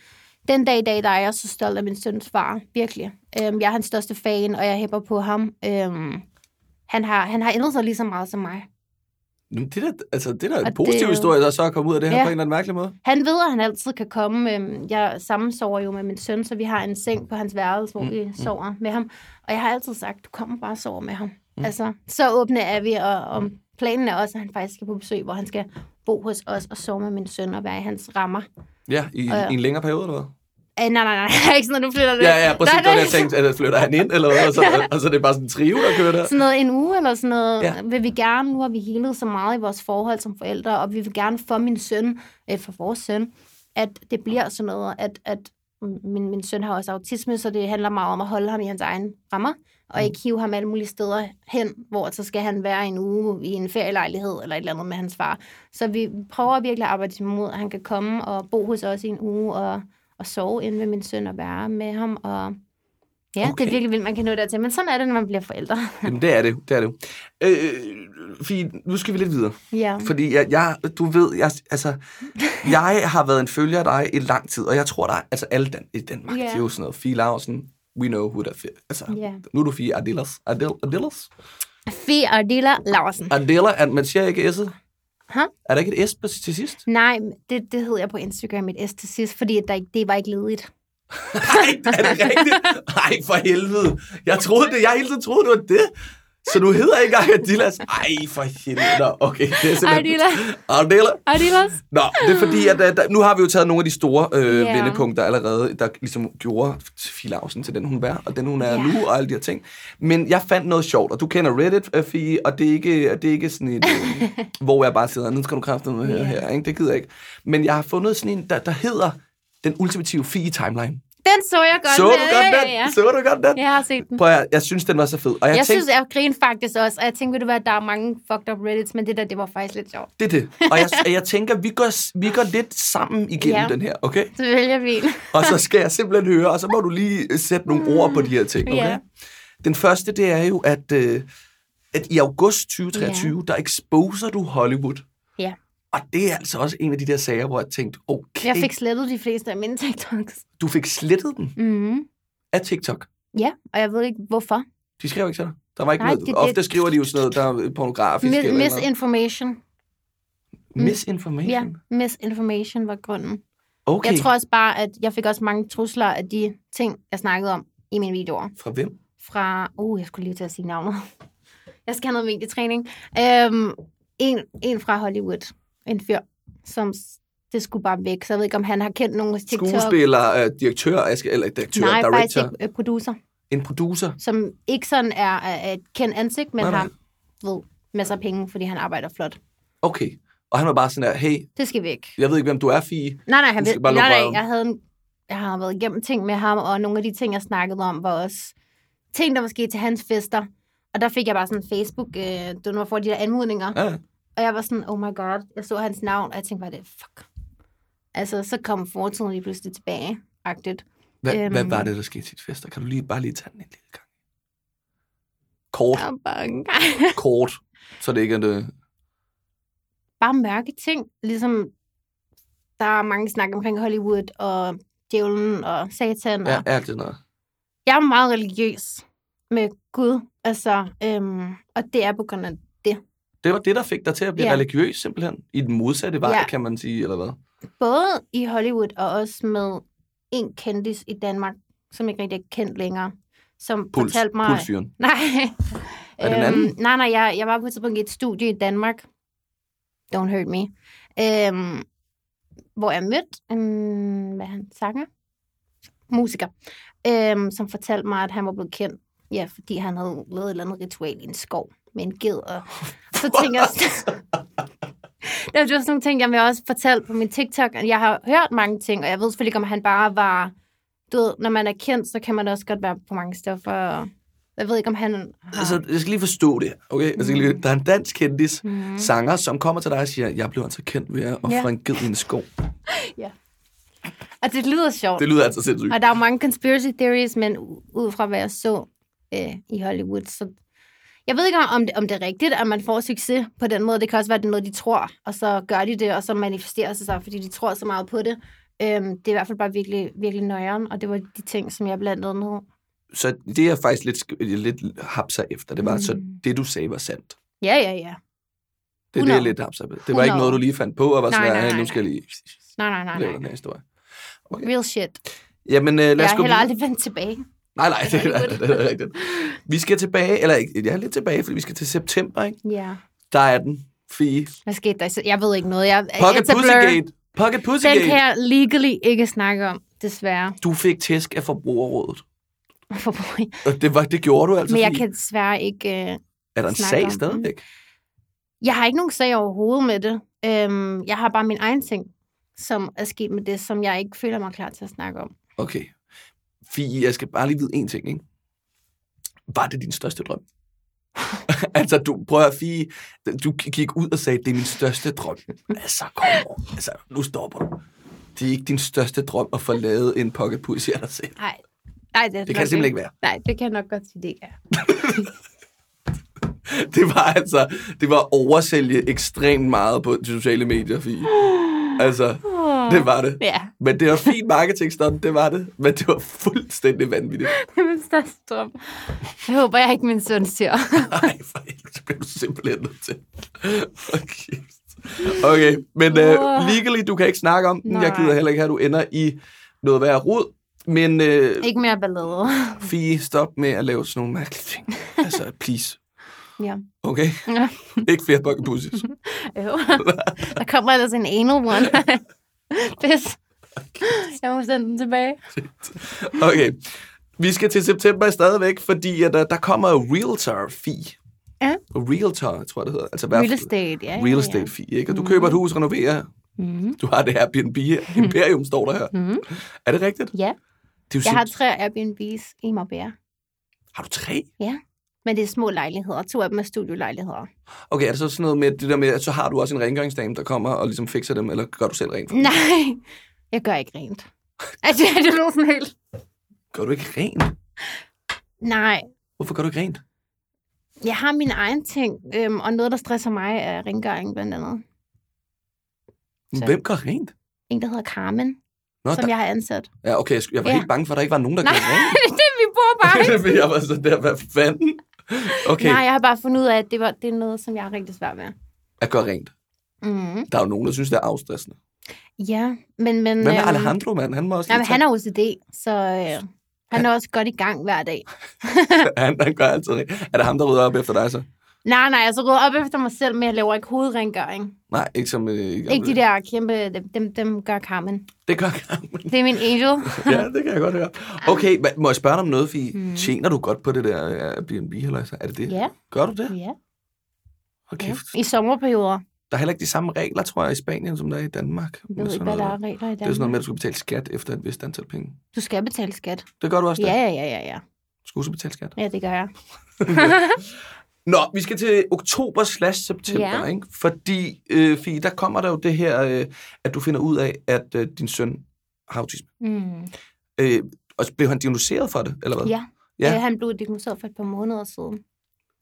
den dag i dag, der er jeg så stolt af min søns far, virkelig. Um, jeg er hans største fan, og jeg hæpper på ham. Um, han, har, han har ændret sig lige så meget som mig. Jamen, det er da, altså, det er da en positiv det, historie, der så er kommet ud af det her ja. på en eller anden mærkelig måde. Han ved, at han altid kan komme. Øhm, jeg sammensover jo med min søn, så vi har en seng på hans værelse, hvor mm. vi mm. sover mm. med ham. Og jeg har altid sagt, du kommer bare og sover med ham. Mm. Altså, så åbne er vi, og, og planen er også, at han faktisk skal på besøg, hvor han skal bo hos os og sove med min søn og være i hans rammer. Ja, i, og, i en længere periode, eller hvad? Nej, nej, nej, [laughs] ikke sådan, at du flytter det. Ja, ja, præcis. Nej, nej. Det jeg tænkte, at flytter han ind, eller hvad? Og så, ja. og så det er bare sådan en trio, der kører der. Sådan noget en uge, eller sådan noget. Ja. Vil vi gerne, nu har vi helet så meget i vores forhold som forældre, og vi vil gerne for min søn, øh, for vores søn, at det bliver sådan noget, at, at min, min søn har også autisme, så det handler meget om at holde ham i hans egen rammer, og mm. ikke hive ham alle mulige steder hen, hvor så skal han være en uge i en ferielejlighed eller et eller andet med hans far. Så vi prøver virkelig at arbejde imod, at han kan komme og bo hos os i en uge og at sove inde med min søn og være med ham. Og ja, okay. det er virkelig vildt, man kan nå dertil. Men sådan er det, når man bliver forældre. [laughs] Jamen, det er det. det, er det. Øh, Fie, nu skal vi lidt videre. Ja. Fordi jeg, jeg, du ved, jeg, altså, [laughs] jeg har været en følger af dig i lang tid, og jeg tror, der er, altså alle den, i Danmark, yeah. det er jo sådan noget, Fie Larsen, we know who that fit. Altså, yeah. nu er du Fie Adilas. Adil, Adilas? Fie Adila Larsen. Adila, man siger ikke S'et? Huh? Er der ikke et S til sidst? Nej, det, det hed jeg på Instagram, et S til sidst, fordi der, det var ikke ledigt. [laughs] Nej, er det rigtigt? Nej, for helvede. Jeg troede det. Jeg hele tiden troede, det var det. Så du hedder ikke engang Adilas? Ej, for helvede. okay, det er simpelthen... Adilas. Adilas. Adilas. Nå, det er fordi, at, at nu har vi jo taget nogle af de store øh, yeah. vendepunkter allerede, der ligesom gjorde Filausen til den, hun er, og den, hun er yeah. nu, og alle de her ting. Men jeg fandt noget sjovt, og du kender Reddit, øh, Fie, og det er ikke, det er ikke sådan et, øh, [laughs] hvor jeg bare sidder, nu skal du kræfte noget yeah. her, her, ikke? det gider jeg ikke. Men jeg har fundet sådan en, der, der hedder den ultimative Fie-timeline. Den så jeg godt. Så du godt den? Ja. Så du godt den? Jeg har set den. Prøv at, jeg synes, den var så fed. Og jeg, jeg tænkte, synes, jeg griner faktisk også. Og jeg tænkte, ved du hvad, der er mange fucked up reddits, men det der, det var faktisk lidt sjovt. Det er det. Og jeg, jeg tænker, vi går, vi går lidt sammen igennem ja. den her, okay? Så vælger vi [laughs] Og så skal jeg simpelthen høre, og så må du lige sætte nogle mm. ord på de her ting, okay? Ja. Den første, det er jo, at, øh, at i august 2023, ja. der exposer du Hollywood Ja. Og det er altså også en af de der sager, hvor jeg tænkte, okay. Jeg fik slettet de fleste af mine TikToks. Du fik slettet dem? Mm. Af TikTok? Ja, og jeg ved ikke, hvorfor. De skrev ikke til dig? Der var ikke Nej, noget. Det, Ofte det, skriver de jo sådan noget, der er pornografisk. Mis, eller misinformation. Misinformation? Ja, misinformation var grunden. Okay. Jeg tror også bare, at jeg fik også mange trusler af de ting, jeg snakkede om i mine videoer. Fra hvem? Fra, uh, jeg skulle lige til at sige navnet. Jeg skal have noget medietræning. Um, en, en fra Hollywood en fyr, som det skulle bare væk. Så jeg ved ikke, om han har kendt nogen TikTok. Skuespiller, uh, direktør, eller direktør, Nej, director? Faktisk ikke, uh, producer. En producer? Som ikke sådan er, er et kendt ansigt, men nej, nej. har ved, masser af penge, fordi han arbejder flot. Okay. Og han var bare sådan der, hey... Det skal væk. Jeg ved ikke, hvem du er, Fie. Nej, nej, han ved, nej, nej, jeg havde en, jeg har været igennem ting med ham, og nogle af de ting, jeg snakkede om, var også ting, der var sket til hans fester. Og der fik jeg bare sådan en Facebook, øh, du når får de der anmodninger. Ja. Og jeg var sådan, oh my god, jeg så hans navn, og jeg tænkte bare, det fuck. Altså, så kom fortiden lige pludselig tilbage, agtigt. Hvad, øhm, hvad var det, der skete til dit fester? Kan du lige bare lige tage den en lille gang? Kort. Jeg bange. [laughs] Kort, så det ikke er det... Bare mørke ting. Ligesom, der er mange snak omkring Hollywood, og djævlen, og satan. Og... Ja, alt det noget. Jeg er meget religiøs med Gud, altså, øhm, og det er på grund af det var det, der fik dig til at blive ja. religiøs, simpelthen? I den modsatte vej, ja. kan man sige, eller hvad? Både i Hollywood og også med en kendis i Danmark, som ikke rigtig er kendt længere, som Puls, fortalte mig... Pulsfyren. [laughs] Nej. er det en anden? Øhm, nej, nej, jeg, jeg var på et tidspunkt i et studie i Danmark. Don't hurt me. Øhm, hvor jeg mødte en, hvad han, sanger? Musiker, øhm, som fortalte mig, at han var blevet kendt, ja, fordi han havde lavet et eller andet ritual i en skov med en ged. Og [laughs] så tænkte jeg, [laughs] det var sådan nogle ting, jeg vil også fortælle på min TikTok. Jeg har hørt mange ting, og jeg ved selvfølgelig ikke, om han bare var... Du ved, når man er kendt, så kan man også godt være på mange stoffer. Jeg ved ikke, om han har... Altså, jeg skal lige forstå det okay? Altså, lige, der er en dansk kendis, mm. sanger, som kommer til dig og siger, jeg blev altså kendt ved at ofre yeah. en ged i en skov. [laughs] ja. Og det lyder sjovt. Det lyder altså sindssygt. Og der er mange conspiracy theories, men ud fra hvad jeg så øh, i Hollywood, så jeg ved ikke, om det, om det er rigtigt, at man får succes på den måde. Det kan også være, at det er noget, de tror, og så gør de det, og så manifesterer sig sig, fordi de tror så meget på det. Øhm, det er i hvert fald bare virkelig, virkelig nøjeren, og det var de ting, som jeg blandt andet Så det er faktisk lidt, lidt hapser efter. Det var mm. så det, du sagde, var sandt. Ja, ja, ja. Det er det, lidt hapser Det var 100. ikke noget, du lige fandt på, og var sådan, nej, nej, nej, nu skal jeg lige... Nej, nej, nej. nej. den her historie. Okay. Real shit. Jamen, uh, lad os jeg har heller aldrig vendt tilbage. Nej, nej, det, det, det er rigtigt. Vi skal tilbage, eller jeg er lidt tilbage, fordi vi skal til september, ikke? Ja. Der er den, Fie. Hvad skete der? Jeg ved ikke noget. Jeg, Pocket Pussygate. Pocket Pussygate. Den kan jeg legally ikke snakke om, desværre. Du fik tæsk af forbrugerrådet. Forbruger. Og det, var, det gjorde du altså, Men jeg kan desværre ikke uh, Er der en sag stadigvæk? Jeg har ikke nogen sag overhovedet med det. Um, jeg har bare min egen ting, som er sket med det, som jeg ikke føler mig klar til at snakke om. Okay. Fie, jeg skal bare lige vide en ting, ikke? Var det din største drøm? [laughs] altså, du prøver at Fie, du gik ud og sagde, det er min største drøm. Altså, kom over. Altså, nu stopper du. Det er ikke din størte drøm at få lavet en pocket pussy af dig selv. Nej, Nej det, det kan simpelthen ikke være. Nej, det kan jeg nok godt sige, det ikke er. [laughs] [laughs] det var altså, det var oversælge ekstremt meget på de sociale medier, Fie. Altså, det var det. Ja. Men det var fint marketingstunt, det var det. Men det var fuldstændig vanvittigt. [laughs] Det er min største drøm. Jeg håber, jeg ikke min søn siger. [laughs] Nej, for helvede, det bliver du simpelthen nødt til. Okay. Okay, men uh, legally, du kan ikke snakke om den. Nej. Jeg gider heller ikke have, at du ender i noget værd rod. Men... Uh, ikke mere ballade. Fie, stop med at lave sådan nogle mærkelige ting. Altså, please. Ja. Okay? Ja. [laughs] ikke flere bucket pussies. [laughs] jo. Der kommer ellers en anal one. [laughs] Pis. Jeg må sende den tilbage. okay. Vi skal til september stadigvæk, fordi at, der, der kommer jo realtor fee. Ja. Realtor, tror jeg, det hedder. Altså, real estate, ja. Real estate ja. fee, ikke? Og du mm. køber et hus, renoverer. Mm. Du har det Airbnb. Imperium står der her. Mm. Er det rigtigt? Ja. Det er jeg har tre Airbnbs i Marbella. Har du tre? Ja. Men det er små lejligheder. To af dem er studiolejligheder. Okay, er det så sådan noget med det der med, at så har du også en rengøringsdame, der kommer og ligesom fikser dem, eller gør du selv rent? Nej, jeg gør ikke rent. Altså, det er noget sådan helt... Gør du ikke rent? Nej. Hvorfor gør du ikke rent? Jeg har min egen ting, øhm, og noget, der stresser mig, er rengøring blandt andet. Så. Hvem gør rent? En, der hedder Carmen, Nå, som der... jeg har ansat. Ja, okay. Jeg var ja. helt bange for, at der ikke var nogen, der Nej, gør rent. [laughs] det vi bor bare [laughs] ikke. jeg var så der, hvad fanden? Okay. Nej, jeg har bare fundet ud af, at det, var, det er noget, som jeg har rigtig svært med. At gøre rent? Mm. Der er jo nogen, der synes, det er afstressende. Ja, men... men Hvad med øhm, Alejandro, mand? Han må også jamen, han er OCD, så øh, han er også godt i gang hver dag. [laughs] han, han gør altid rent. Er det ham, der rydder op efter dig så? Nej, nej, altså rydder op efter mig selv, men jeg laver ikke hovedrengøring. Nej, ikke som... Øh, ikke de der kæmpe... Dem, dem, dem gør Carmen. Det gør Carmen. Det er min angel. [laughs] ja, det kan jeg godt høre. Okay, må jeg spørge dig om noget, Fie? Hmm. Tjener du godt på det der Airbnb, eller så? Er det det? Ja. Gør du det? Ja. Okay. Ja. I sommerperioder. Der er heller ikke de samme regler, tror jeg, i Spanien, som der er i Danmark. Jeg ved ikke, hvad der er regler i Danmark. Det er sådan noget med, at du skal betale skat efter et vist antal penge. Du skal betale skat. Det gør du også, der? Ja, ja, ja, ja. ja. Skal du betale skat? Ja, det gør jeg. [laughs] [laughs] Nå, vi skal til oktober slash september, ja. ikke? Fordi, øh, Fie, der kommer der jo det her, øh, at du finder ud af, at øh, din søn har autisme. Mm. Øh, og blev han diagnosticeret for det, eller hvad? Ja, ja. Øh, han blev diagnosticeret for et par måneder siden.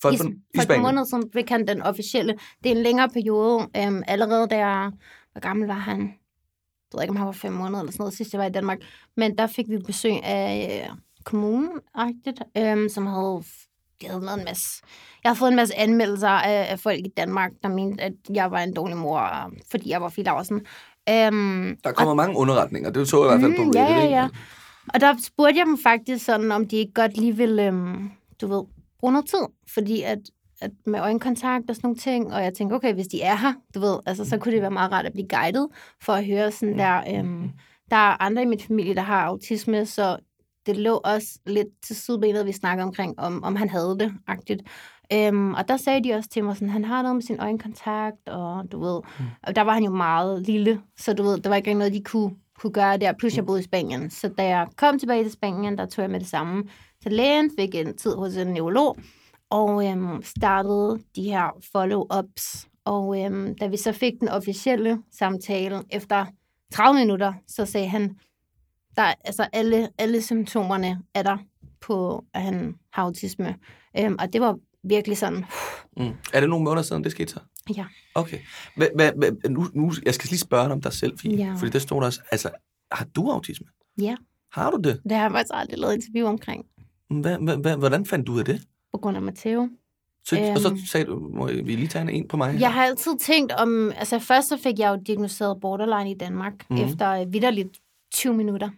For, I, for, for et par måneder siden fik han den officielle. Det er en længere periode. Øhm, allerede der, hvor gammel var han? Jeg ved ikke, om han var fem måneder eller sådan noget, sidst jeg var i Danmark. Men der fik vi besøg af øh, kommunen, øhm, som havde jeg havde en masse, jeg har fået en masse anmeldelser af, af folk i Danmark, der mente, at jeg var en dårlig mor, fordi jeg var Fie Laursen. Um, der kommer og, mange underretninger, det så jeg i hvert fald på mm, Ja, ja, ja. Og der spurgte jeg dem faktisk sådan, om de ikke godt lige ville, um, du ved, bruge noget tid. Fordi at at med øjenkontakt og sådan nogle ting, og jeg tænkte, okay, hvis de er her, du ved, altså, så kunne det være meget rart at blive guidet for at høre sådan der, øhm, der er andre i min familie, der har autisme, så det lå også lidt til sidebenet, vi snakkede omkring, om, om han havde det, agtigt. Øhm, og der sagde de også til mig, sådan, han har noget med sin øjenkontakt, og du ved, mm. og der var han jo meget lille, så du ved, der var ikke noget, de kunne, kunne gøre der, plus jeg boede i Spanien. Så da jeg kom tilbage til Spanien, der tog jeg med det samme til lægen, fik en tid hos en neurolog, og øhm, startede de her follow-ups. Og øhm, da vi så fik den officielle samtale efter 30 minutter, så sagde han, der altså alle, alle symptomerne er der på, at han har autisme. Øhm, og det var virkelig sådan... Mm. Er det nogle måneder siden, det skete så? Ja. Okay. Hva, hva, hva, nu, nu, jeg skal lige spørge dig om dig selv, Fie. Ja. Fordi der står der også, altså, har du autisme? Ja. Har du det? Det har jeg faktisk aldrig lavet interview omkring. Hva, hva, hva, hvordan fandt du ud af det? På grund af Matteo. Så, øhm, og så sagde du, må vi lige tage en på mig? Jeg har altid tænkt om... Altså først så fik jeg jo diagnosticeret borderline i Danmark, mm. efter øh, vidderligt 20 minutter.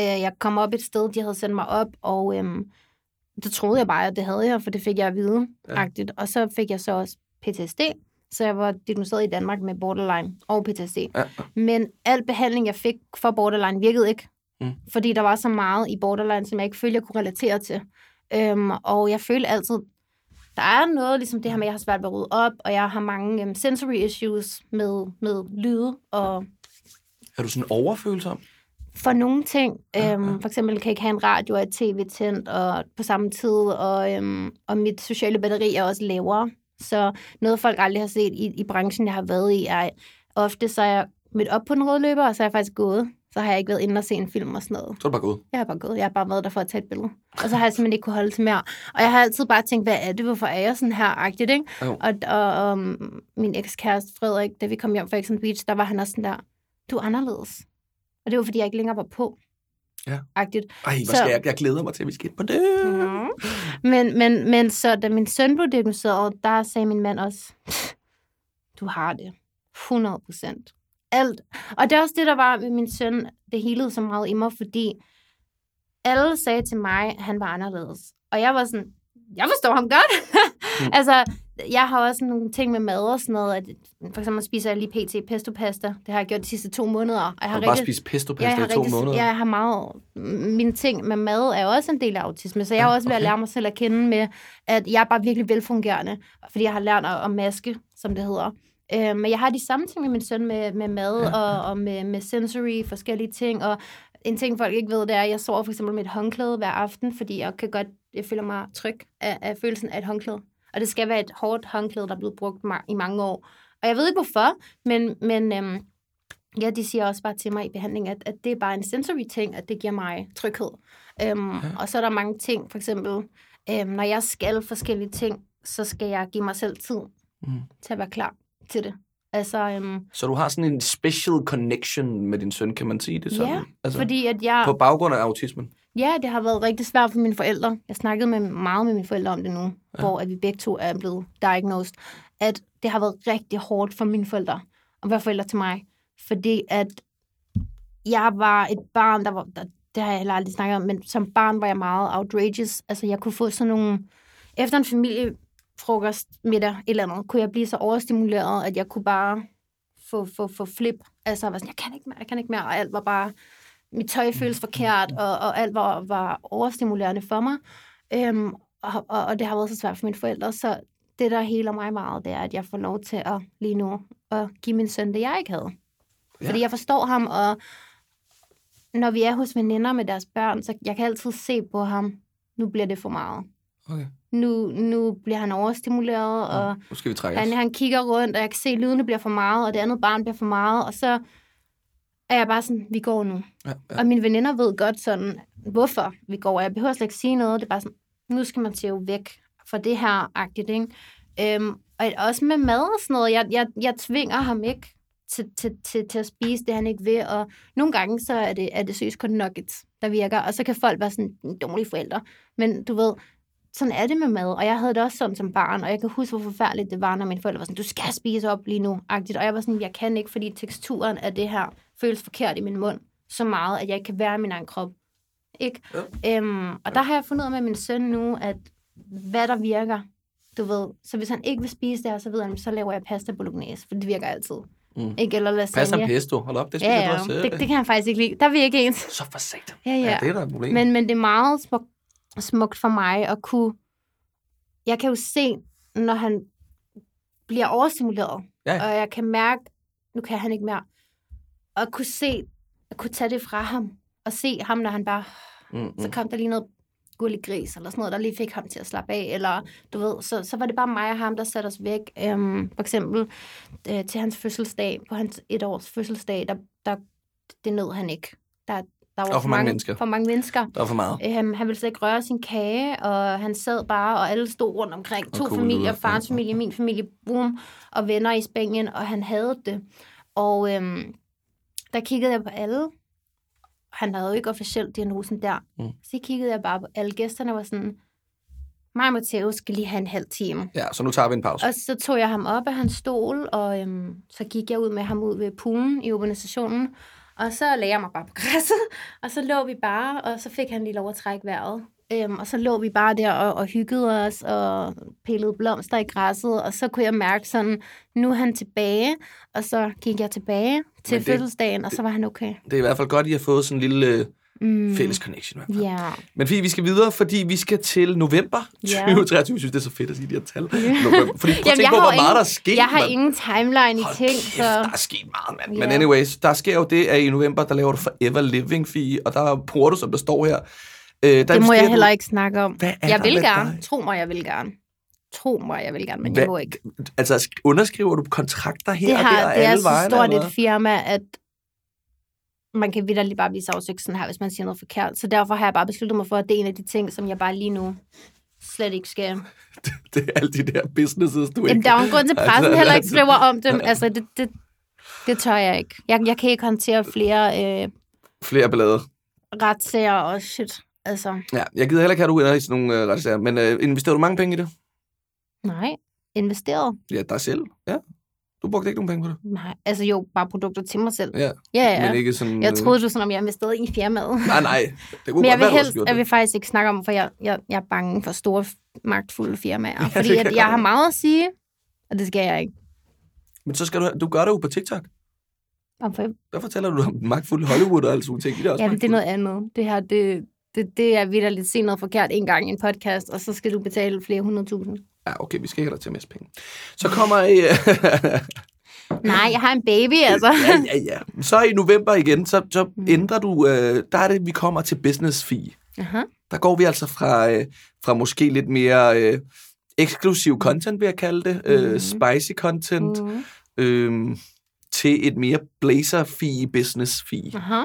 Øh, jeg kom op et sted, de havde sendt mig op, og øhm, det troede jeg bare, at det havde jeg, for det fik jeg at vide. Ja. Og så fik jeg så også PTSD, så jeg var diagnosticeret i Danmark med borderline og PTSD. Ja. Men al behandling, jeg fik for borderline, virkede ikke. Mm. Fordi der var så meget i borderline, som jeg ikke følte, jeg kunne relatere til. Øhm, og jeg følte altid, der er noget, ligesom det her med, at jeg har svært ved at rydde op, og jeg har mange um, sensory issues med, med lyde. Og er du sådan overfølsom? For nogle ting. Øhm. For eksempel kan jeg ikke have en radio og et tv tændt og på samme tid, og, øhm, og mit sociale batteri er også lavere. Så noget, folk aldrig har set i, i branchen, jeg har været i, er ofte så er jeg mødt op på en rød løber, og så er jeg faktisk gået. Så har jeg ikke været inde og se en film og sådan noget. Så er du bare gået? Jeg har bare gået. Jeg har bare været der for at tage et billede. Og så har jeg simpelthen ikke kunne holde til mere. Og jeg har altid bare tænkt, hvad er det? Hvorfor er jeg sådan her agtigt, ikke? Oh. Og, og, og min ekskæreste Frederik, da vi kom hjem fra Exxon Beach, der var han også sådan der, du er anderledes. Og det var, fordi jeg ikke længere var på. Ja. Agtigt. Ej, hvor skal så, jeg, jeg glæder mig til, at vi skal på det. Mm. Men, men, men så da min søn blev diagnosticeret, der sagde min mand også, du har det. 100 procent. Alt. Og det er også det, der var med min søn, det helede så meget i mig, fordi alle sagde til mig, at han var anderledes. Og jeg var sådan, jeg forstår ham godt. mm. [laughs] altså, jeg har også nogle ting med mad og sådan noget. At, for eksempel spiser jeg lige pt. pesto pasta. Det har jeg gjort de sidste to måneder. Jeg har, har bare spist pesto pasta i to rigtig, måneder? Jeg har meget... Mine ting med mad er jo også en del af autisme, så jeg er ja, også ved okay. at lære mig selv at kende med, at jeg er bare virkelig velfungerende, fordi jeg har lært at, at maske, som det hedder. Øh, men jeg har de samme ting med min søn med, med mad ja. og, og med, med sensory, forskellige ting, og en ting, folk ikke ved, det er, at jeg sover for eksempel med et håndklæde hver aften, fordi jeg kan godt, jeg føler mig tryg af, af følelsen af et håndklæde. Og det skal være et hårdt håndklæde, der er blevet brugt i mange år. Og jeg ved ikke hvorfor, men, men øhm, ja, de siger også bare til mig i behandling, at, at det er bare en sensory ting, at det giver mig tryghed. Øhm, ja. Og så er der mange ting, for eksempel, øhm, når jeg skal forskellige ting, så skal jeg give mig selv tid mm. til at være klar til det. Altså, øhm, så du har sådan en special connection med din søn, kan man sige det sådan? Ja, altså, fordi at jeg... På baggrund af autismen? Ja, det har været rigtig svært for mine forældre. Jeg snakkede med, meget med mine forældre om det nu, ja. hvor at vi begge to er blevet diagnosed. At det har været rigtig hårdt for mine forældre at være forældre til mig. Fordi at jeg var et barn, der var... Der, det har jeg heller aldrig snakket om, men som barn var jeg meget outrageous. Altså, jeg kunne få sådan nogle... Efter en familiefrokost middag, et eller andet, kunne jeg blive så overstimuleret, at jeg kunne bare få, få, få flip. Altså, jeg var sådan, jeg kan ikke mere, jeg kan ikke mere, og alt var bare mit tøj føles forkert, og, og alt var, var overstimulerende for mig. Øhm, og, og, og det har været så svært for mine forældre, så det, der heler mig meget, det er, at jeg får lov til at lige nu at give min søn det, jeg ikke havde. Ja. Fordi jeg forstår ham, og når vi er hos veninder med deres børn, så jeg kan altid se på ham, nu bliver det for meget. Okay. Nu, nu bliver han overstimuleret, ja, og nu skal vi han, han kigger rundt, og jeg kan se, at lydene bliver for meget, og det andet barn bliver for meget, og så er jeg bare sådan, vi går nu. Ja, ja. Og mine veninder ved godt sådan, hvorfor vi går. Jeg behøver slet ikke sige noget. Det er bare sådan, nu skal man jo væk fra det her agtigt, ikke? Øhm, og også med mad og sådan noget. Jeg, jeg, jeg tvinger ham ikke til, til, til, til at spise det, han ikke vil. Og nogle gange, så er det, er det seriøst kun nuggets, der virker. Og så kan folk være sådan, dårlige forældre. Men du ved, sådan er det med mad. Og jeg havde det også sådan som barn, og jeg kan huske, hvor forfærdeligt det var, når mine forældre var sådan, du skal spise op lige nu, agtigt. Og jeg var sådan, jeg kan ikke, fordi teksturen af det her føles forkert i min mund så meget, at jeg ikke kan være i min egen krop. Ikke? Ja. Øhm, og der har jeg fundet ud af med min søn nu, at hvad der virker, du ved, så hvis han ikke vil spise det her, så ved han, så laver jeg pasta bolognese, for det virker altid. Mm. Ikke, eller lasagne. Pasta pesto, hold op, det spiser ja, ja. du også. Det, det, kan han faktisk ikke lide. Der er vi ikke ens. Så for. Ja, ja. ja, det er der et problem. Men, men det er meget smukt, smukt for mig at kunne... Jeg kan jo se, når han bliver overstimuleret, Ja. og jeg kan mærke, nu kan han ikke mere, at kunne se, at kunne tage det fra ham, og se ham, når han bare, Mm, så kom der lige noget gullig gris, eller sådan noget, der lige fik ham til at slappe af, eller du ved, så, så var det bare mig og ham, der satte os væk. Øhm, for eksempel øh, til hans fødselsdag, på hans et års fødselsdag, der, der det nød han ikke. Der, der var Og for mange mennesker. For mange mennesker. Der er for meget. Øhm, han ville slet ikke røre sin kage, og han sad bare, og alle stod rundt omkring. To familier, fars familie, min familie, boom, og venner i Spanien, og han havde det. Og øhm, der kiggede jeg på alle. Han havde jo ikke officielt diagnosen der. Mm. Så kiggede jeg bare på alle gæsterne, og var sådan, mig og Matteo skal lige have en halv time. Ja, så nu tager vi en pause. Og så tog jeg ham op af hans stol, og øhm, så gik jeg ud med ham ud ved poolen i urbanisationen. Og så lagde jeg mig bare på græsset, [laughs] og så lå vi bare, og så fik han lige lov at trække vejret. Øhm, og så lå vi bare der og, og hyggede os, og pillede blomster i græsset, og så kunne jeg mærke sådan, nu er han tilbage, og så gik jeg tilbage til Men det- fødselsdagen, og så var han okay. Det er i hvert fald godt, at I har fået sådan en lille øh, Mm. fælles connection. i hvert fald. Ja. Men Fie, vi skal videre, fordi vi skal til november Ja. 2023. Jeg synes, det er så fedt at sige de her tal. [laughs] November. Fordi prøv at tænke på, hvor meget ingen- der er sket. Jeg har mand. ingen timeline i Hold ting, kæft, så... der er sket meget, mand. Men Ja. anyways, der sker jo det, at i november, der laver du Forever Living, Fie, og der bruger du, som der står her. Øh, der Det må jeg heller ikke snakke om. Jeg der vil gerne. dig? Tro mig, jeg vil gerne. Tro mig, jeg vil gerne, men Hvad- jeg må ikke. Altså, sk- underskriver du kontrakter her Det, og der har, og det er alle så stort et firma, at man kan vidderligt bare blive sagsøgt sådan her, hvis man siger noget forkert. Så derfor har jeg bare besluttet mig for, at det er en af de ting, som jeg bare lige nu slet ikke skal. [laughs] Det er alle de der businesses, du Jamen, ikke... der er jo en grund til, at pressen Altså, heller ikke altså- skriver om dem. [laughs] Altså, det, det, det tør jeg ikke. Jeg, jeg kan ikke håndtere flere øh, Flere ballade. retssager og shit. Altså, Ja, jeg gider heller ikke have, at du ender i sådan nogle øh, retssager. Men øh, investerer du mange penge i det? nej. Investeret? Ja, dig selv. Ja. Du brugte ikke nogen penge på det? Nej. Altså jo, bare produkter til mig selv. Ja, Ja, ja. men ikke sådan... Jeg øh, troede, du sådan, om jeg investerede i firmaet. Nej, nej. Det kunne Men jeg vil, helst, jeg vil faktisk ikke snakke om, for jeg, jeg, jeg er bange for store, magtfulde firmaer. [laughs] Ja, fordi at jeg jeg har meget at sige, og det skal jeg ikke. Men så skal du... Du gør det jo på TikTok. Og for, Der fortæller du om magtfuld Hollywood og alle sådan ting. Det er også ja, men det er noget andet. Det her, det, det, det er vidderligt at se noget forkert en gang i en podcast, og så skal du betale flere hundredtusind. Ja, okay, vi skal heller til mest penge. Så kommer I... [laughs] Nej, jeg har en baby, altså. ja, ja, ja. Så i november igen, så, så ændrer du... Øh, der er det, vi kommer til business fee. Aha. Der går vi altså fra, øh, fra måske lidt mere øh, eksklusiv content, vil jeg kalde det. Øh, Mhm. spicy content. Mm. Øh, til et mere blazer fee business fee. Aha.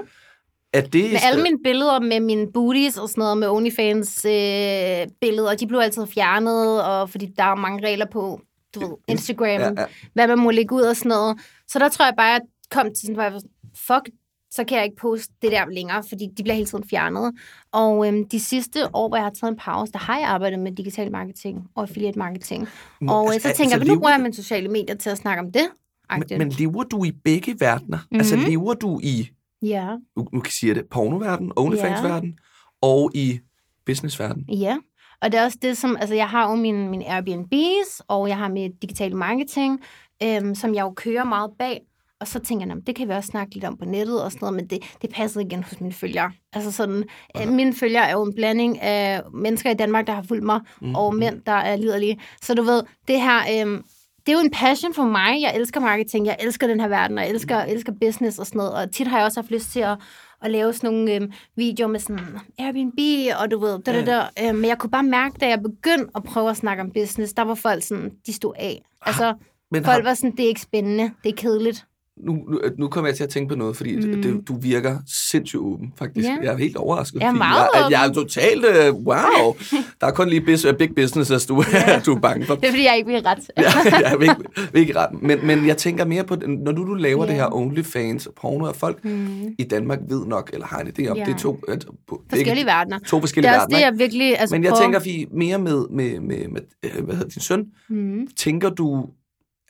Er det Med alle mine billeder med mine booties og sådan noget, med OnlyFans øh, billeder, de blev altid fjernet, og fordi der er mange regler på, du ved, Instagram, Ja, ja, hvad man må lægge ud og sådan noget. Så der tror jeg bare, at jeg kom til sådan, hvor jeg var fuck, så kan jeg ikke poste det der længere, fordi de bliver hele tiden fjernet. Og øhm, de sidste år, hvor jeg har taget en pause, der har jeg arbejdet med digital marketing og affiliate marketing. Må- Og øh, altså, så tænker jeg, altså, nu bruger jeg mine sociale medier til at snakke om det. Men, men lever du i begge verdener? Mm-hmm. Altså Mhm. lever du i, Ja, nu, nu kan jeg sige det, pornoverden, OnlyFans-verden, og i businessverden? Ja, og det er også det, som, altså jeg har jo min, min Airbnb's, og jeg har mit digitale marketing, øhm, som jeg jo kører meget bag, og så tænker jeg, "Nå, men det kan vi også snakke lidt om på nettet og sådan noget, men det, det passer igen hos mine følgere. Altså sådan, øh, mine følgere er jo en blanding af mennesker i Danmark, der har fulgt mig, mm. og mænd, der er liderlige. Så du ved, det her, øhm, det er jo en passion for mig. Jeg elsker marketing, jeg elsker den her verden, og jeg elsker, elsker business og sådan noget. Og tit har jeg også haft lyst til at, at lave sådan nogle øhm, videoer med sådan Airbnb, og du ved, da, da, da. Øhm, men jeg kunne bare mærke, da jeg begyndte at prøve at snakke om business, der var folk sådan, de stod af. Altså, Men folk har, var sådan, det er ikke spændende, det er kedeligt. Nu, nu, nu kommer jeg til at tænke på noget, fordi Mm. det, du virker sindssygt åben, faktisk. Ja. Jeg er helt overrasket. Jeg er meget jeg, åben. jeg er totalt, uh, wow. [laughs] Der er kun lige bis, uh, big business, at du, yeah. [laughs] du er bange for. Det er, fordi jeg ikke vil ret. [laughs] ja, jeg vil ikke, vil ikke ret. Men, men jeg tænker mere på, når du, du laver Ja. det her OnlyFans og porno, og folk Mm. i Danmark ved nok, eller har en idé om, Ja. det er to, på, Forskellige verdener. to Det forskellige er også verdener. det, ikke? jeg virkelig altså, Men jeg prøver- tænker, Fie, mere med, med, med, med øh, hvad hedder din søn, Mm. tænker du,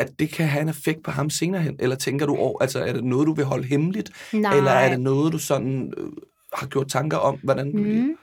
at det kan have en effekt på ham senere hen? Eller tænker du, over, altså er det noget, du vil holde hemmeligt? Nej. Eller er det noget, du sådan øh, har gjort tanker om, hvordan du mm. Mm.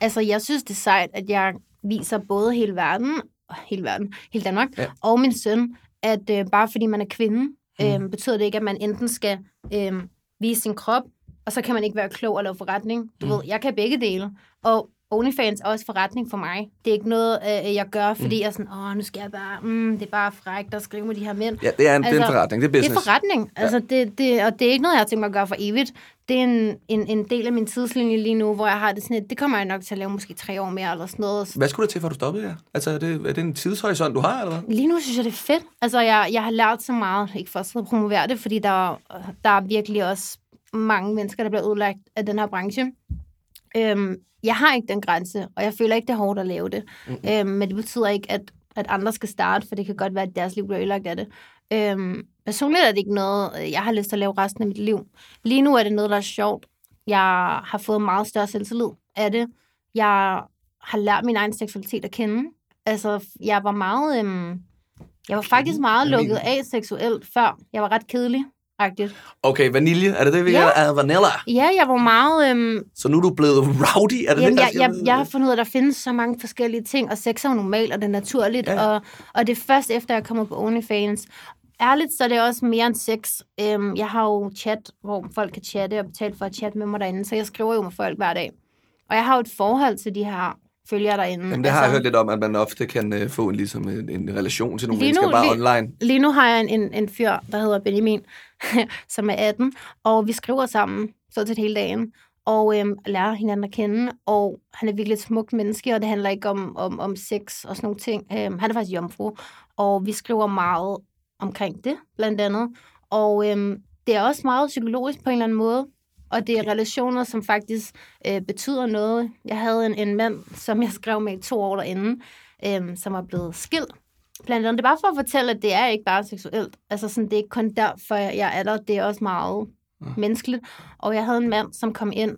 Altså, jeg synes, det er sejt, at jeg viser både hele verden, hele verden, hele Danmark, ja. og min søn, at øh, bare fordi man er kvinde, mm. øh, betyder det ikke, at man enten skal øh, vise sin krop, og så kan man ikke være klog og lave forretning. Du mm. ved, jeg kan begge dele. Og OnlyFans er også forretning for mig. Det er ikke noget, øh, jeg gør, fordi mm. jeg er sådan, åh, nu skal jeg bare, mm, det er bare frækt at skrive med de her mænd. Ja, det er en, altså, det er en altså, forretning, det er business. Det er forretning, ja. altså, det, det, og det er ikke noget, jeg har tænkt mig at gøre for evigt. Det er en, en, en del af min tidslinje lige nu, hvor jeg har det sådan et, det kommer jeg nok til at lave måske tre år mere eller sådan noget. Hvad skulle der til, for du stoppede her? Altså, er det, er det en tidshorisont, du har, eller hvad? Lige nu synes jeg, det er fedt. Altså, jeg, jeg har lært så meget, ikke for at sidde og promovere det, fordi der, der er virkelig også mange mennesker, der bliver udlagt af den her branche. Øhm, jeg har ikke den grænse, og jeg føler ikke, det er hårdt at lave det. Mm-hmm. Øhm, men det betyder ikke, at, at andre skal starte, for det kan godt være, at deres liv bliver ødelagt af det. Øhm, personligt er det ikke noget, jeg har lyst til at lave resten af mit liv. Lige nu er det noget, der er sjovt. Jeg har fået meget større selvtillid af det. Jeg har lært min egen seksualitet at kende. Altså, jeg var meget... Øhm, jeg var faktisk meget lukket af seksuelt før. Jeg var ret kedelig. Agtigt. Okay, vanilje, er det det, vi ja. er? Vanilla? Ja, jeg var meget... Øhm... Så nu er du blevet rowdy? Er det Jamen, det, jeg, jeg, jeg har fundet ud af, at der findes så mange forskellige ting, og sex er jo normalt, og det er naturligt, ja. og, og det er først efter, jeg kommer på OnlyFans. Ærligt, så er det også mere end sex. Øhm, jeg har jo chat, hvor folk kan chatte og betale for at chatte med mig derinde, så jeg skriver jo med folk hver dag. Og jeg har jo et forhold til de her følger derinde. Jamen, det har altså, jeg hørt lidt om, at man ofte kan uh, få en, ligesom, en, en relation til nogle lige mennesker nu, bare lige, online. Lige nu har jeg en, en, en fyr, der hedder Benjamin, [laughs] som er 18, og vi skriver sammen så til hele dagen og øhm, lærer hinanden at kende, og han er virkelig et smukt menneske, og det handler ikke om, om, om sex og sådan nogle ting. Øhm, han er faktisk jomfru, og vi skriver meget omkring det, blandt andet. Og øhm, det er også meget psykologisk på en eller anden måde, og det er relationer, som faktisk øh, betyder noget. Jeg havde en, en mand, som jeg skrev med i to år derinde, øh, som er blevet skilt. Blandt andet, det er bare for at fortælle, at det er ikke bare seksuelt. Altså, sådan, det er ikke kun derfor, jeg er der. Det er også meget ja. menneskeligt. Og jeg havde en mand, som kom ind.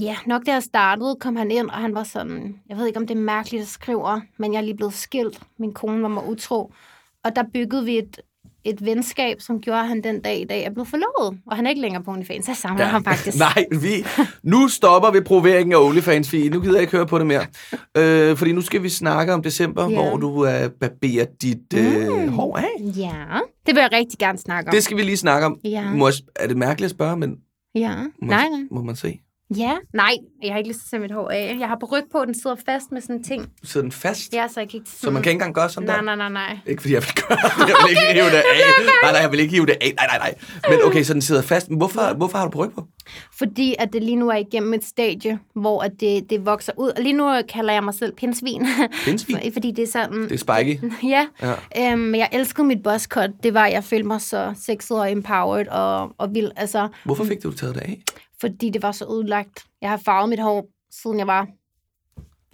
Ja, nok da jeg startede, kom han ind, og han var sådan, jeg ved ikke, om det er mærkeligt at skrive, men jeg er lige blevet skilt. Min kone var mig utro. Og der byggede vi et, et venskab, som gjorde, han den dag i dag er blevet forlovet. Og han er ikke længere på OnlyFans. Jeg savner ja. ham [laughs] faktisk. Nej, vi, nu stopper vi proveringen af OnlyFans, fordi nu gider jeg ikke høre på det mere. Øh, fordi nu skal vi snakke om december, ja. hvor du uh, barberer dit uh, hår af. Ja, det vil jeg rigtig gerne snakke om. Det skal vi lige snakke om. Ja. Må, er det mærkeligt at spørge, men ja. må, nej, nej. må man se? Ja, nej, jeg har ikke lyst til at se mit hår af. Jeg har på ryg på, den sidder fast med sådan en ting. Sidder den fast? Ja, så jeg kan ikke... Så man kan ikke engang gøre sådan nej, der? Nej, nej, nej. Ikke fordi jeg vil gøre det. Jeg vil ikke hive det af. Nej, nej, jeg vil ikke hive det af. Nej, nej, nej. Men okay, så den sidder fast. Men hvorfor, hvorfor har du på ryg på? Fordi at det lige nu er igennem et stadie, hvor at det, det vokser ud. Og lige nu kalder jeg mig selv pinsvin. Pinsvin? [laughs] fordi det er sådan... Det er spiky. [laughs] ja. ja. Øhm, jeg elskede mit buzzcut. Det var, jeg følte mig så sexet og empowered og, og vild. Altså, hvorfor fik du taget det af? Fordi det var så udlagt. Jeg har farvet mit hår, siden jeg var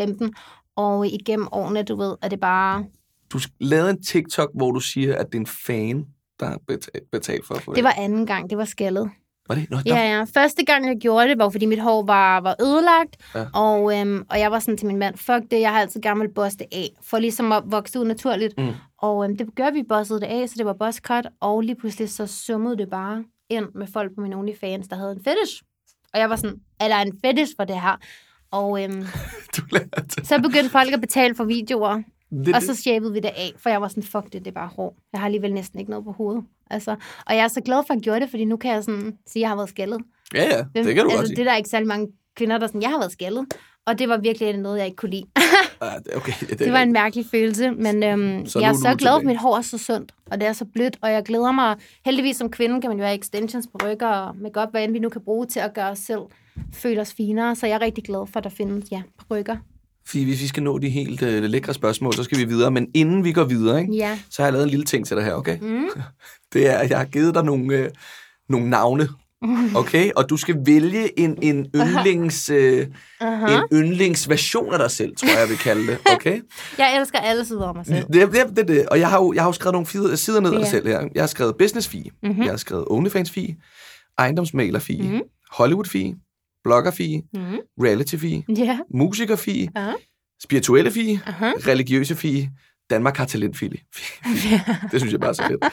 15, og igennem årene, du ved, er det bare... Du lavede en TikTok, hvor du siger, at det er en fan, der har betalt, for at få det. Det var anden gang, det var skaldet. Var det? Nå, ja, ja. Første gang, jeg gjorde det, var fordi mit hår var, var ødelagt, ja. og, øhm, og jeg var sådan til min mand, fuck det, jeg har altid vil boste af, for ligesom at vokse ud naturligt. Mm. Og øhm, det gør vi, bossede det af, så det var boss cut, og lige pludselig så summede det bare ind med folk på min OnlyFans, der havde en fetish. Og jeg var sådan, er der en fetish for det her? Og øhm, [laughs] du så begyndte folk at betale for videoer. Det, og så shavede vi det af, for jeg var sådan, fuck det, det er bare hår. Jeg har alligevel næsten ikke noget på hovedet. Altså, og jeg er så glad for, at jeg gjorde det, fordi nu kan jeg sådan sige, at jeg har været skaldet. Ja, ja, det kan du altså, godt sige. Det er der ikke særlig mange kvinder, der sådan, jeg har været skaldet. Og det var virkelig noget, jeg ikke kunne lide. [laughs] okay, det, det var en mærkelig følelse, men øhm, så jeg er så glad for, at mit hår er så sundt, og det er så blødt, og jeg glæder mig. Heldigvis som kvinde kan man jo have extensions på rygger og makeup, hvad end vi nu kan bruge til at gøre os selv føle os finere, så jeg er rigtig glad for, at der findes ja, rykker. Fordi hvis vi skal nå de helt uh, lækre spørgsmål, så skal vi videre. Men inden vi går videre, ikke, ja. så har jeg lavet en lille ting til dig her, okay? Mm. [laughs] Det er, at jeg har givet dig nogle, uh, nogle navne, [laughs] Okay, og du skal vælge en, en, yndlings, øh, uh-huh. en yndlingsversion af dig selv, tror jeg, vil kalde det. Okay? [laughs] jeg elsker alle sider af mig selv. Det, det, det, det. Og jeg har, jo, jeg har jo skrevet nogle sider ned af dig selv her. Jeg har skrevet business fee, uh-huh. jeg har skrevet onlyfans fee, ejendomsmaler fee, uh-huh. Hollywood fee, blogger fee, uh-huh. reality fee, yeah. musiker fee, uh-huh. spirituelle fee, uh-huh. religiøse fee, Danmark har talent, Fili. [laughs] [laughs] det synes jeg bare er så fedt.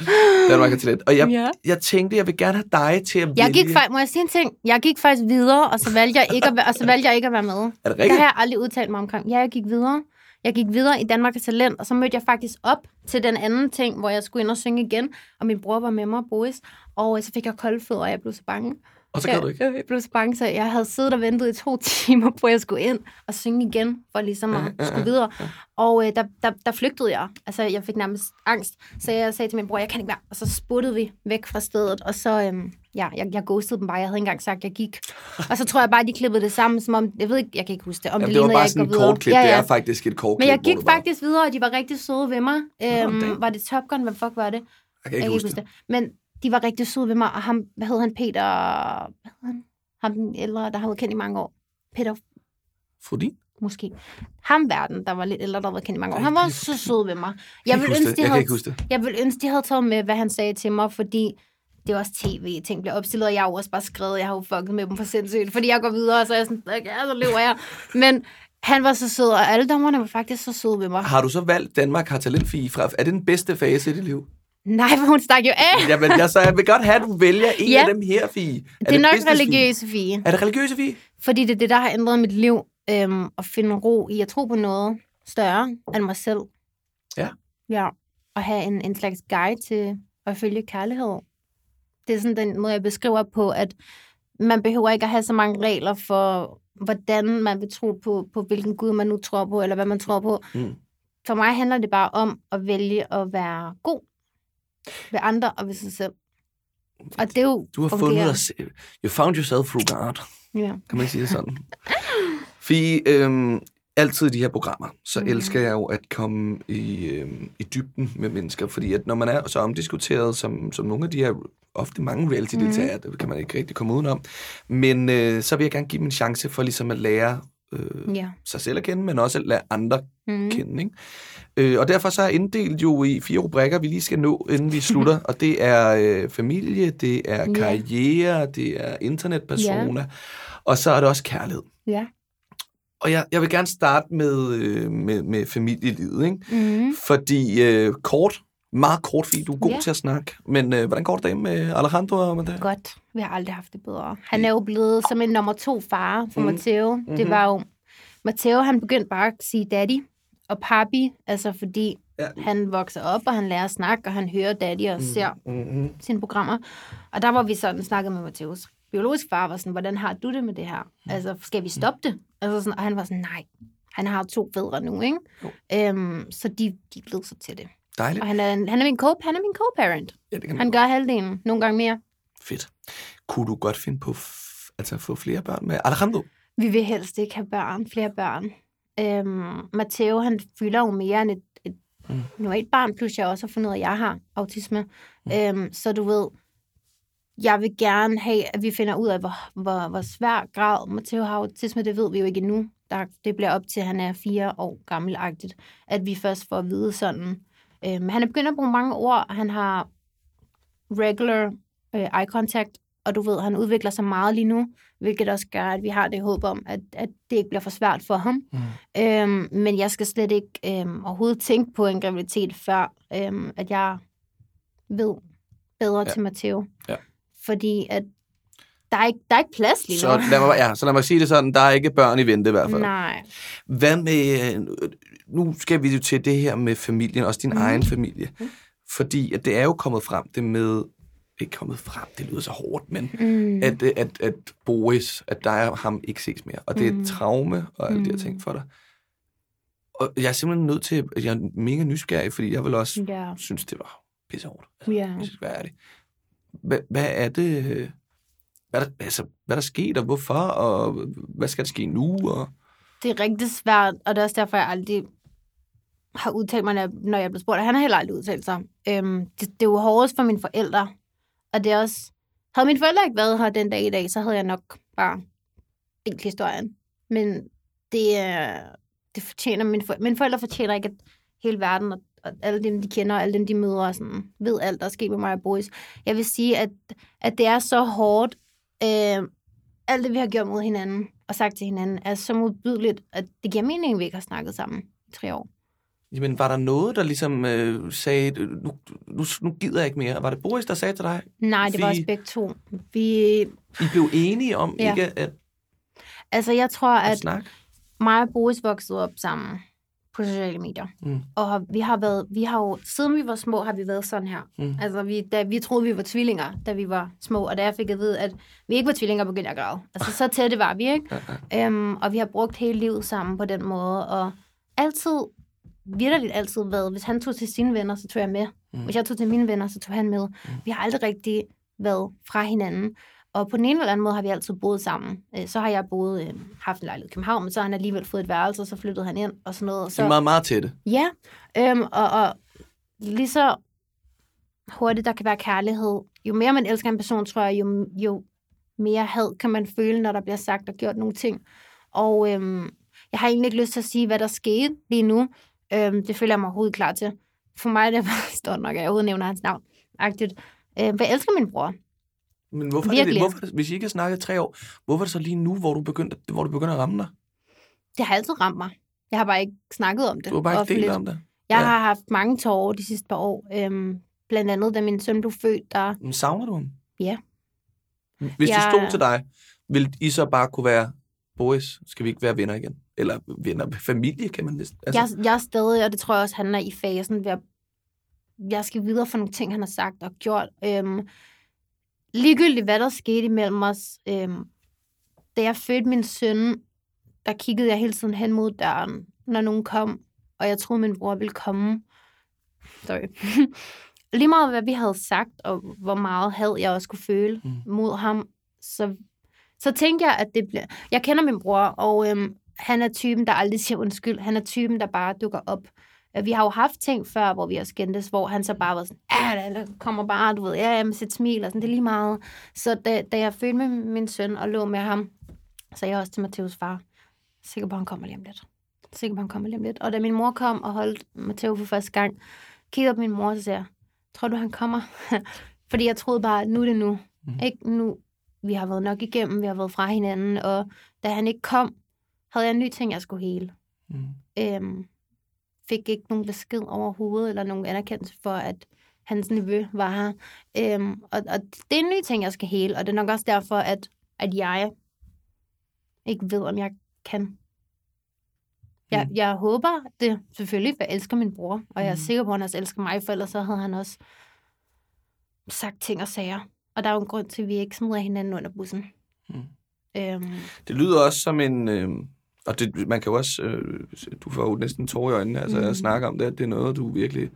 Danmark har talent. Og jeg, ja. jeg tænkte, jeg vil gerne have dig til at jeg Gik, må jeg sige en ting? Jeg gik faktisk videre, og så valgte jeg ikke at, og så valgte jeg ikke at være med. Er det rigtigt? Det har jeg aldrig udtalt mig omkring. Ja, jeg gik videre. Jeg gik videre i Danmark Talent, og så mødte jeg faktisk op til den anden ting, hvor jeg skulle ind og synge igen, og min bror var med mig, Boris, og så fik jeg kolde fødder, og jeg blev så bange. Og så kan du ikke? Jeg blev så bange, så jeg havde siddet og ventet i to [laughs] timer på, at jeg skulle ind og synge igen, for ligesom at skulle videre. Og øh, der, der, der flygtede jeg. Altså, jeg fik nærmest angst. Så jeg sagde til min bror, jeg kan ikke være. Og så sputtede vi væk fra stedet. Og så, øhm, ja, jeg, jeg ghostede dem bare. Jeg havde ikke engang sagt, at jeg gik. Og så tror jeg bare, de klippede det sammen, som om, jeg ved ikke, jeg kan ikke huske det. Om Jamen, det, det var lignede, bare jeg sådan et kort klip. Ja, ja. Det er faktisk et kort Men jeg gik du bare- faktisk videre, og de var rigtig søde ved mig. Øhm, damn. var det Top Gun? Hvad fuck var det? Jeg kan ikke huske det. det. Men de var rigtig søde ved mig, og ham, hvad hed han, Peter... Hvad hed han? Ham den ældre, der har været kendt i mange år. Peter Fordi? måske. Ham verden, der var lidt ældre, der var kendt i mange år. Han var så sød ved mig. Jeg, vil ønske, de Jeg havde, jeg vil ønske, de havde taget med, hvad han sagde til mig, fordi det er også tv, ting bliver opstillet, og jeg har jo også bare skrevet, jeg har jo fucket med dem for sindssygt, fordi jeg går videre, og så er jeg sådan, okay, så lever jeg. Men han var så sød, og alle dommerne var faktisk så søde ved mig. Har du så valgt Danmark har talentfie fra? Er det den bedste fase i dit liv? Nej, for hun stak jo af. Jamen, jeg, så jeg vil godt have, at du vælger en Ja. af dem her, Fie. Er det er nok business, Fie? religiøse Fie. Er det religiøse, Fie? Fordi det er det, der har ændret mit liv. Øhm, at finde ro i at tro på noget større end mig selv. Ja. Ja. Og have en, en slags guide til at følge kærlighed. Det er sådan den måde, jeg beskriver på, at man behøver ikke at have så mange regler for, hvordan man vil tro på, på hvilken Gud man nu tror på, eller hvad man tror på. Mm. For mig handler det bare om at vælge at være god ved andre og ved sig selv. Og det er jo Du har fundet dig selv. You found yourself through God. Ja. Kan man sige det sådan? [laughs] Fie, øhm, altid i de her programmer, så mm. elsker jeg jo at komme i, øhm, i dybden med mennesker, fordi at når man er så omdiskuteret, som, som nogle af de her, ofte mange reality-deltagere, mm. det kan man ikke rigtig komme udenom, men øh, så vil jeg gerne give dem en chance for ligesom at lære øh, Ja. sig selv at kende, men også at lære andre mm. kende. Ikke? Øh, og derfor så er inddelt jo i fire rubrikker, vi lige skal nå, inden vi slutter. [laughs] og det er øh, familie, det er Ja. karriere, det er internetpersona, og så er det også kærlighed. Ja. Og jeg, jeg vil gerne starte med, øh, med, med familielivet, ikke? Mm. Fordi øh, kort, meget kort, fordi du er god Ja. til at snakke. Men øh, hvordan går det med Alejandro og med det? Godt. Vi har aldrig haft det bedre. Han er jo blevet som en nummer to far for Mm. mm. Matteo. Mm-hmm. Det var jo... Matteo, han begyndte bare at sige daddy og papi, altså fordi Ja. han vokser op, og han lærer at snakke, og han hører daddy og ser Mm-hmm. sine programmer. Og der var vi sådan snakket med Matteos biologisk far, var sådan, hvordan har du det med det her? Altså, skal vi stoppe det? Altså sådan, og han var sådan, nej, han har to fædre nu, ikke? Jo. Øhm, så de, de er blevet så til det. Dejligt. Og han er, han er min co han er min co-parent. Ja, det kan Han godt. gør halvdelen, nogle gange mere. Fedt. Kunne du godt finde på altså, få flere børn med Alejandro? Vi vil helst ikke have børn, flere børn. Øhm, Matteo, han fylder jo mere end et, et Mm. normalt barn, plus jeg også har fundet ud af, at jeg har autisme. Mm. Øhm, så du ved, jeg vil gerne have, at vi finder ud af, hvor, hvor, hvor svær grad Matteo har autisme. Det ved vi jo ikke endnu. Der, det bliver op til, at han er fire år gammelagtigt, at vi først får at vide sådan. Øhm, han er begyndt at bruge mange ord. Han har regular øh, eye contact, og du ved, han udvikler sig meget lige nu, hvilket også gør, at vi har det håb om, at, at det ikke bliver for svært for ham. Mm. Øhm, men jeg skal slet ikke øhm, overhovedet tænke på en graviditet, før øhm, at jeg ved bedre Ja. til Matteo. Ja. Fordi at der er ikke, der er ikke plads lige nu. Så lad, mig, ja, så lad mig sige det sådan, der er ikke børn i vente i hvert fald. Nej. Hvad med, øh, nu skal vi jo til det her med familien, også din mm. Egen familie. Fordi at det er jo kommet frem, det med, ikke kommet frem, det lyder så hårdt, men Mm. at, øh, at, at Boris, at der er ham ikke ses mere. Og det er et Mm. traume og alle de her Mm. ting for dig. Og jeg er simpelthen nødt til, at jeg er mega nysgerrig, fordi jeg vil også Ja. synes, det var pissehårdt. Ja. Hvis jeg skal være ærlig. Hvad, hvad er det, hvad er der, altså, hvad er der sket, og hvorfor, og hvad skal der ske nu? Og... Det er rigtig svært, og det er også derfor, jeg aldrig har udtalt mig, når jeg- når jeg blev spurgt. Og han har heller aldrig udtalt sig. Øhm, det, det er jo hårdest for mine forældre. Og det er også... Havde mine forældre ikke været her den dag i dag, så havde jeg nok bare delt historien. Men det, er, det fortjener mine forældre. Mine forældre fortjener ikke, at hele verden og, og alle dem, de kender, og alle dem, de møder, og sådan, ved alt, der er sket med mig og Boris. Jeg vil sige, at, at det er så hårdt. Øh, alt det, vi har gjort mod hinanden og sagt til hinanden, er så modbydeligt, at det giver mening, at vi ikke har snakket sammen i tre år. Jamen, var der noget, der ligesom øh, sagde, nu, nu, nu gider jeg ikke mere? Var det Boris, der sagde til dig, Nej, det var Vi- os begge to. Vi, I blev enige om Ja. ikke at, altså, jeg tror, at at snakke? mig og Boris voksede op sammen. på sociale medier. Mm. Og vi har været, vi har jo, siden vi var små, har vi været sådan her. Mm. Altså, vi, da, vi troede, vi var tvillinger, da vi var små, og da jeg fik at vide, at vi ikke var tvillinger, begyndte jeg at græde. Altså, så tætte var vi, ikke? um, og vi har brugt hele livet sammen på den måde, og altid, virkelig altid været, hvis han tog til sine venner, så tog jeg med. Mm. Hvis jeg tog til mine venner, så tog han med. Mm. Vi har aldrig rigtig været fra hinanden. Og på den ene eller anden måde har vi altid boet sammen. Øh, så har jeg boet, øh, haft en lejlighed i København, men så har han alligevel fået et værelse, og så flyttede han ind og sådan noget. Så, det er meget, meget tætte. Ja, øhm, og, og lige så hurtigt der kan være kærlighed, jo mere man elsker en person, tror jeg, jo, jo mere had kan man føle, når der bliver sagt og gjort nogle ting. Og øhm, jeg har egentlig ikke lyst til at sige, hvad der skete lige nu. Øhm, det føler jeg mig overhovedet klar til. For mig er det [laughs] bare stort nok, at jeg overhovedet nævner hans navn. Agtigt. Øhm, jeg elsker min bror. Men hvorfor, er det, hvorfor hvis I ikke har snakket tre år, hvorfor er det så lige nu, hvor du begynder, hvor du begynder at ramme dig? Det har altid ramt mig. Jeg har bare ikke snakket om det. Du har bare ikke delt om det? Jeg ja. har haft mange tårer de sidste par år. Øhm, blandt andet, da min søn blev født, der... Men savner du ham? Ja. Hvis jeg... de stod til dig, ville I så bare kunne være, Boris, skal vi ikke være venner igen? Eller venner, familie, kan man næsten... Altså... Jeg, jeg er stadig, og det tror jeg også, han er i fasen ved at... Jeg skal videre for nogle ting, han har sagt og gjort. Øhm, ligegyldigt hvad der skete imellem os, øhm, da jeg fødte min søn, der kiggede jeg hele tiden hen mod døren, når nogen kom, og jeg troede, min bror ville komme. Sorry. [laughs] Lige meget, hvad vi havde sagt, og hvor meget had jeg også kunne føle mm. mod ham, så, så tænkte jeg, at det bliver... Jeg kender min bror, og øhm, han er typen, der aldrig siger undskyld. Han er typen, der bare dukker op. Vi har jo haft ting før, hvor vi har skændtes, hvor han så bare var sådan, ja, der kommer bare, du ved, ja, med sit smil, og sådan, det er lige meget. Så da, da jeg følte med min søn og lå med ham, så jeg også til Mateus far, sikker på, at han kommer lige om lidt. Sikker på, at han kommer lige om lidt. Og da min mor kom og holdt Mateo for første gang, kiggede på min mor og siger, tror du, han kommer? [laughs] Fordi jeg troede bare, nu er det nu. Mm. Ikke nu. Vi har været nok igennem, vi har været fra hinanden, og da han ikke kom, havde jeg en ny ting, jeg skulle hele. Mm. Øhm, fik ikke nogen besked overhovedet, eller nogen anerkendelse for, at hans niveau var her. Øhm, og, og det er en ny ting, jeg skal hele, og det er nok også derfor, at, at jeg ikke ved, om jeg kan. Jeg, mm. jeg håber det selvfølgelig, for jeg elsker min bror, og jeg er mm. sikker på, at han også elsker mig, for ellers så havde han også sagt ting og sager. Og der er jo en grund til, at vi ikke smider hinanden under bussen. Mm. Øhm. Det lyder også som en... Øh og det, man kan jo også, øh, du får jo næsten tår i øjnene, altså mm. at snakke om det, det er noget, du virkelig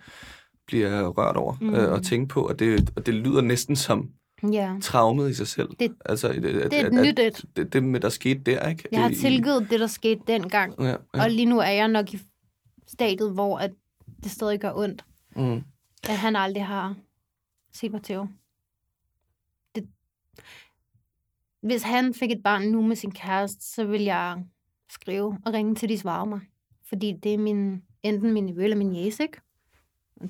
bliver rørt over mm. øh, og tænke på, og det, og det lyder næsten som yeah. traumet i sig selv. Det, altså, det, det er et nyt et. Det, det med, der skete der, ikke? Jeg har tilgivet det, der skete dengang, ja, ja. og lige nu er jeg nok i stadiet, hvor at det stadig gør ondt. Mm. At han aldrig har set mig til. Det, hvis han fik et barn nu med sin kæreste, så vil jeg skrive og ringe til, de svarer mig. Fordi det er min, enten min nevø eller min jæs, ikke?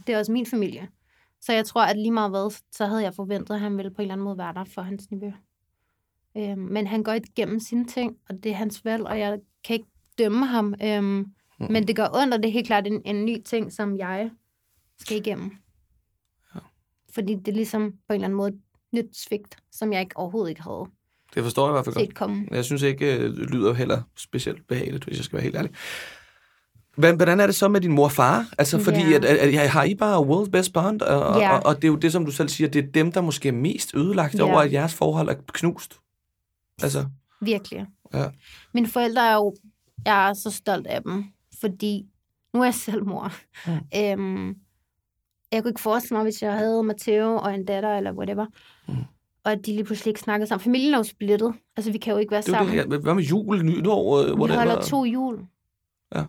Det er også min familie. Så jeg tror, at lige meget hvad, så havde jeg forventet, at han ville på en eller anden måde være der for hans niveau. Øhm, men han går igennem sine ting, og det er hans valg, og jeg kan ikke dømme ham. Øhm, mm. Men det gør ondt, og det er helt klart en, en ny ting, som jeg skal igennem. Ja. Fordi det er ligesom på en eller anden måde nyt svigt, som jeg ikke overhovedet ikke havde det forstår jeg i hvert fald godt. Komme. Jeg synes ikke, det lyder heller specielt behageligt, hvis jeg skal være helt ærlig. Hvordan er det så med din mor og far? Altså, fordi yeah. at, at, at, har I bare world best bond? Og, yeah. og, og det er jo det, som du selv siger, det er dem, der måske er mest ødelagt yeah. over, at jeres forhold er knust. Altså. Virkelig. Ja. Mine forældre er jo, jeg er så stolt af dem, fordi nu er jeg selv mor. Mm. Øhm, jeg kunne ikke forestille mig, hvis jeg havde Matteo og en datter, eller whatever, mm og at de lige pludselig ikke snakkede sammen. Familien er jo splittet. Altså, vi kan jo ikke være det sammen. Det, hvad med jul, nytår? Vi whatever? holder to jul. Ja.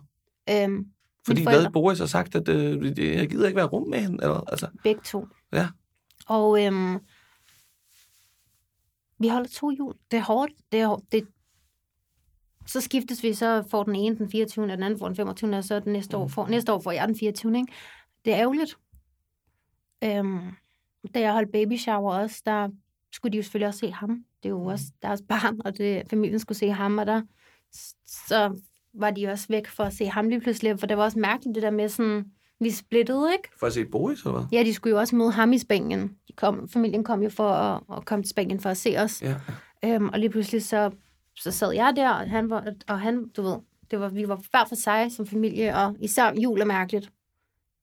Øhm, Fordi hvad Boris har sagt, at øh, jeg gider ikke være rum med hende? Eller, altså. Begge to. Ja. Og øhm, vi holder to jul. Det er hårdt. Det er, hårdt. det, så skiftes vi, så får den ene den 24. og den anden får den 25. og så den næste år, får, næste år får jeg den 24. Ikke? Det er ærgerligt. Øhm, da jeg holdt baby shower også, der skulle de jo selvfølgelig også se ham. Det er jo mm. også deres barn, og det, familien skulle se ham, og der så var de også væk for at se ham lige pludselig, for det var også mærkeligt det der med sådan, vi splittede, ikke? For at se Boris, eller hvad? Ja, de skulle jo også møde ham i Spanien. De kom, familien kom jo for at, at komme til Spanien for at se os. Ja. Øhm, og lige pludselig så, så sad jeg der, og han, var, og han, du ved, Det var, vi var hver for sig som familie, og især jul er mærkeligt.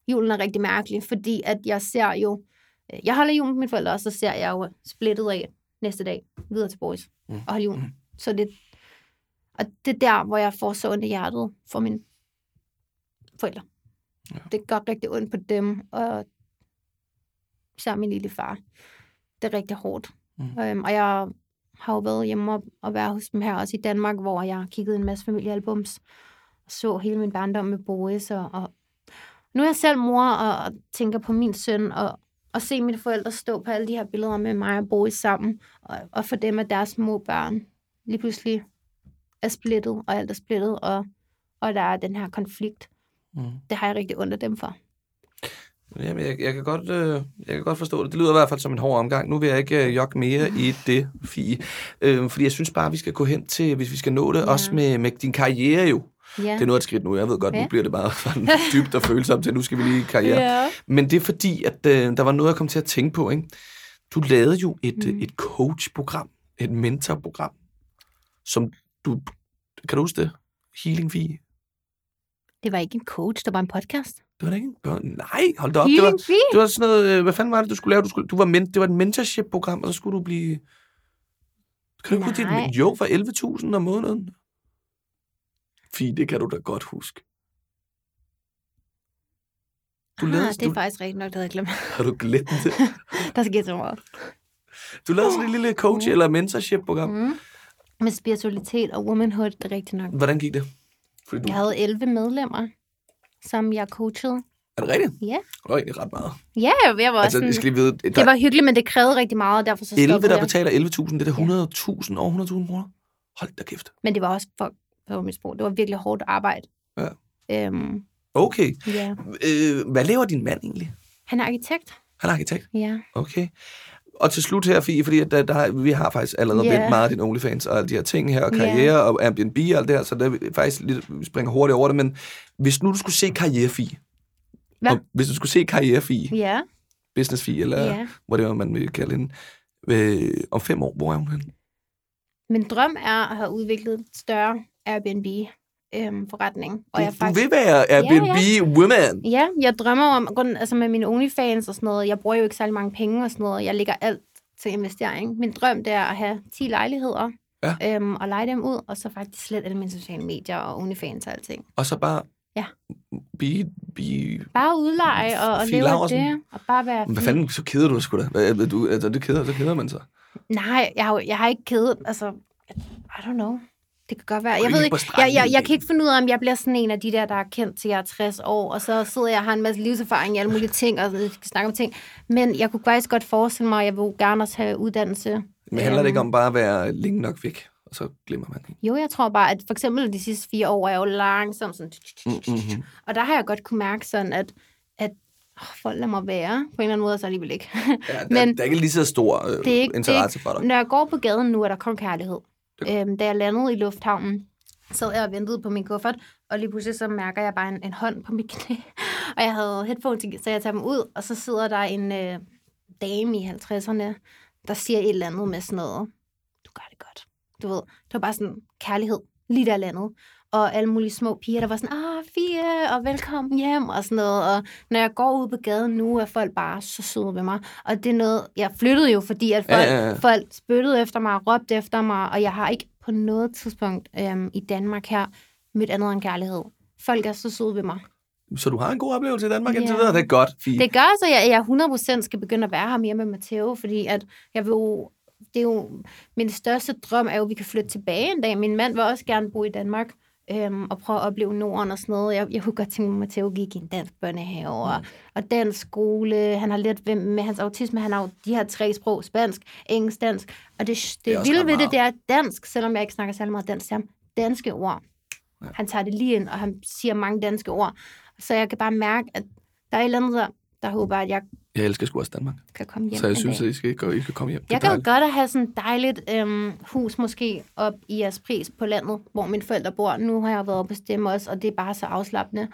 Julen er rigtig mærkelig, fordi at jeg ser jo... Jeg holder jul med mine forældre, og så ser jeg jo splittet af næste dag videre til boys mm. og holder jul. Mm. Så det, og det er der, hvor jeg får så ondt i hjertet for mine forældre. Ja. Det gør rigtig ondt på dem, og især min lille far. Det er rigtig hårdt. Mm. Øhm, og jeg har jo været hjemme og, og været hos dem her også i Danmark, hvor jeg kiggede en masse familiealbums og så hele min barndom med Boris. Og, og nu er jeg selv mor og, og tænker på min søn og, og se mine forældre stå på alle de her billeder med mig og Boris sammen, og, og for dem at deres små børn lige pludselig er splittet, og alt er splittet, og, og der er den her konflikt. Mm. Det har jeg rigtig ondt af dem for. Jamen, jeg, jeg, kan godt, øh, jeg kan godt forstå det. Det lyder i hvert fald som en hård omgang. Nu vil jeg ikke øh, jogge mere i det, Fie. Øh, fordi jeg synes bare, vi skal gå hen til, hvis vi skal nå det, ja. også med, med din karriere jo. Ja. Det er noget et skridt nu. Jeg ved godt, ja. nu bliver det bare [laughs] sådan dybt og følsomt til, nu skal vi lige i karriere. Ja. Men det er fordi, at øh, der var noget, jeg kom til at tænke på. Ikke? Du lavede jo et, mm. et coach-program, et mentorprogram, som du... Kan du huske det? Healing Fie. Det var ikke en coach, det var en podcast. Det var det ikke? Nej, hold da op. Det var, det var sådan noget, øh, hvad fanden var det, du skulle lave? Du, skulle, du var men, det var et mentorship-program, og så skulle du blive... Kan du ikke huske det? Jo, for 11.000 om måneden. Fie, det kan du da godt huske. Du lavede, det er du, faktisk rigtigt nok, det havde jeg glemt. Har du glemt det? [laughs] der sker så meget. Du lavede sådan et lille coach- mm. eller mentorship-program. Mm. Med spiritualitet og womanhood, det er rigtigt nok. Hvordan gik det? Fordi du... Jeg havde 11 medlemmer, som jeg coachede. Er det rigtigt? Ja. Det var egentlig ret meget. Ja, jeg var altså, sådan, skal lige vide, der... det var hyggeligt, men det krævede rigtig meget, og derfor så 11, der betaler 11.000, det er 100.000 over 100.000 kroner. Hold da kæft. Men det var også for, for mit sprog. Det var virkelig hårdt arbejde. Ja. Øhm, okay. Ja. Øh, hvad laver din mand egentlig? Han er arkitekt. Han er arkitekt? Ja. Okay og til slut her, Fie, fordi der, der, vi har faktisk allerede yeah. vendt meget af din OnlyFans og alle de her ting her, og karriere yeah. og Airbnb og alt det her, så der er faktisk lidt, vi springer hurtigt over det, men hvis nu du skulle se karriere, Fie, Hvad? Og hvis du skulle se karriere, Fie, yeah. business Fie, eller yeah. det var, man vil kalde hende, øh, om fem år, hvor er hun henne? Min drøm er at have udviklet et større Airbnb øhm. Og jeg faktisk... Du vil være Airbnb-woman? Ja, ja. ja, jeg drømmer om, altså med mine OnlyFans og sådan noget, jeg bruger jo ikke særlig mange penge og sådan noget, jeg lægger alt til investering. Min drøm, det er at have 10 lejligheder, ja. øhm, og lege dem ud, og så faktisk slet alle mine sociale medier og OnlyFans og alting. Og så bare Ja. Be, be, bare udleje og, og leve af det, og bare være Hvad fanden, så keder du sgu da. Du, altså, det keder, så keder man sig. Nej, jeg har, jeg har ikke kedet, altså, I don't know. Det kan godt være. Jeg ved ikke, jeg, jeg, jeg kan ikke finde ud af, om jeg bliver sådan en af de der, der er kendt til jeg er 60 år, og så sidder jeg og har en masse livserfaring i alle mulige [laughs] ting, og skal snakke om ting. Men jeg kunne faktisk godt forestille mig, at jeg vil gerne også have uddannelse. Men handler det ikke om bare at være længe nok væk, og så glemmer man det? Jo, jeg tror bare, at for eksempel de sidste fire år er jo langsomt sådan... Mm-hmm. Og der har jeg godt kunne mærke sådan, at, at oh, folk lader mig være, på en eller anden måde, så alligevel ikke. ja, [laughs] der, Men, der er ikke lige så stor øh, det er ikke, interesse for dig. Når jeg går på gaden nu, er der kun kærlighed. Øhm, da jeg landede i lufthavnen, sad jeg og ventede på min kuffert, og lige pludselig så mærker jeg bare en, en hånd på mit [laughs] knæ. og jeg havde headphones, så jeg tager dem ud, og så sidder der en øh, dame i 50'erne, der siger et eller andet med sådan noget, du gør det godt. Du ved, det var bare sådan kærlighed, lige der landet og alle mulige små piger, der var sådan, ah, Fie, og velkommen hjem, og sådan noget. Og når jeg går ud på gaden nu, er folk bare så søde ved mig. Og det er noget, jeg flyttede jo, fordi at folk, ja, ja, ja. folk spyttede efter mig, råbte efter mig, og jeg har ikke på noget tidspunkt øhm, i Danmark her mødt andet end kærlighed. Folk er så søde ved mig. Så du har en god oplevelse i Danmark ja. indtil videre? Det er godt, Fie. Det gør så, jeg, jeg 100% skal begynde at være her mere med Matteo, fordi at jeg vil jo det er jo, min største drøm er jo, at vi kan flytte tilbage en dag. Min mand vil også gerne bo i Danmark øhm, og prøve at opleve Norden og sådan noget. Jeg, jeg kunne godt tænke mig, at Matteo gik i en dansk børnehave og, mm. og dansk skole. Han har lidt med hans autisme, han har jo de her tre sprog, spansk, engelsk, dansk. Og det, det, det vilde ved det, det er dansk, selvom jeg ikke snakker særlig meget dansk til Danske ord. Ja. Han tager det lige ind, og han siger mange danske ord. Så jeg kan bare mærke, at der er et eller andet, der, der håber, at jeg jeg elsker sgu også Danmark. Kan komme hjem så jeg synes, at I skal, gå, I skal komme hjem. Jeg kan jo godt at have sådan et dejligt øhm, hus måske op i jeres pris på landet, hvor mine forældre bor. Nu har jeg været på stemme også, og det er bare så afslappende.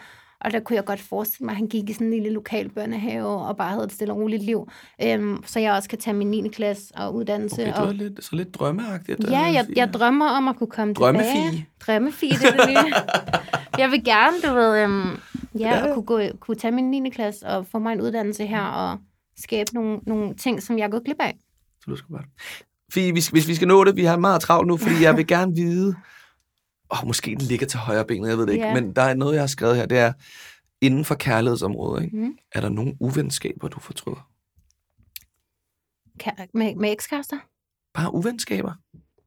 Og der kunne jeg godt forestille mig, at han gik i sådan en lille lokal børnehave og bare havde et stille og roligt liv. Øhm, så jeg også kan tage min 9. klasse og uddannelse. Okay, og... er lidt, så lidt drømmeagtigt. Ja, jeg, jeg drømmer om at kunne komme Drømmefie. tilbage. Drømmefie. det er det nye. [laughs] jeg vil gerne, du ved, øhm, ja, Ja. ja. Kunne, gå, kunne tage min 9. klasse og få mig en uddannelse her og skabe nogle, nogle ting, som jeg er gået glip af. Så du skal godt. Fie, hvis, hvis vi skal nå det, vi har meget travlt nu, fordi jeg vil [laughs] gerne vide, åh, måske den ligger til højre benet, jeg ved det ikke, Ja. men der er noget, jeg har skrevet her, det er, inden for kærlighedsområdet, ikke? Mm. er der nogle uvenskaber, du fortryder? Ka- med, med ekskærester? Bare uvenskaber?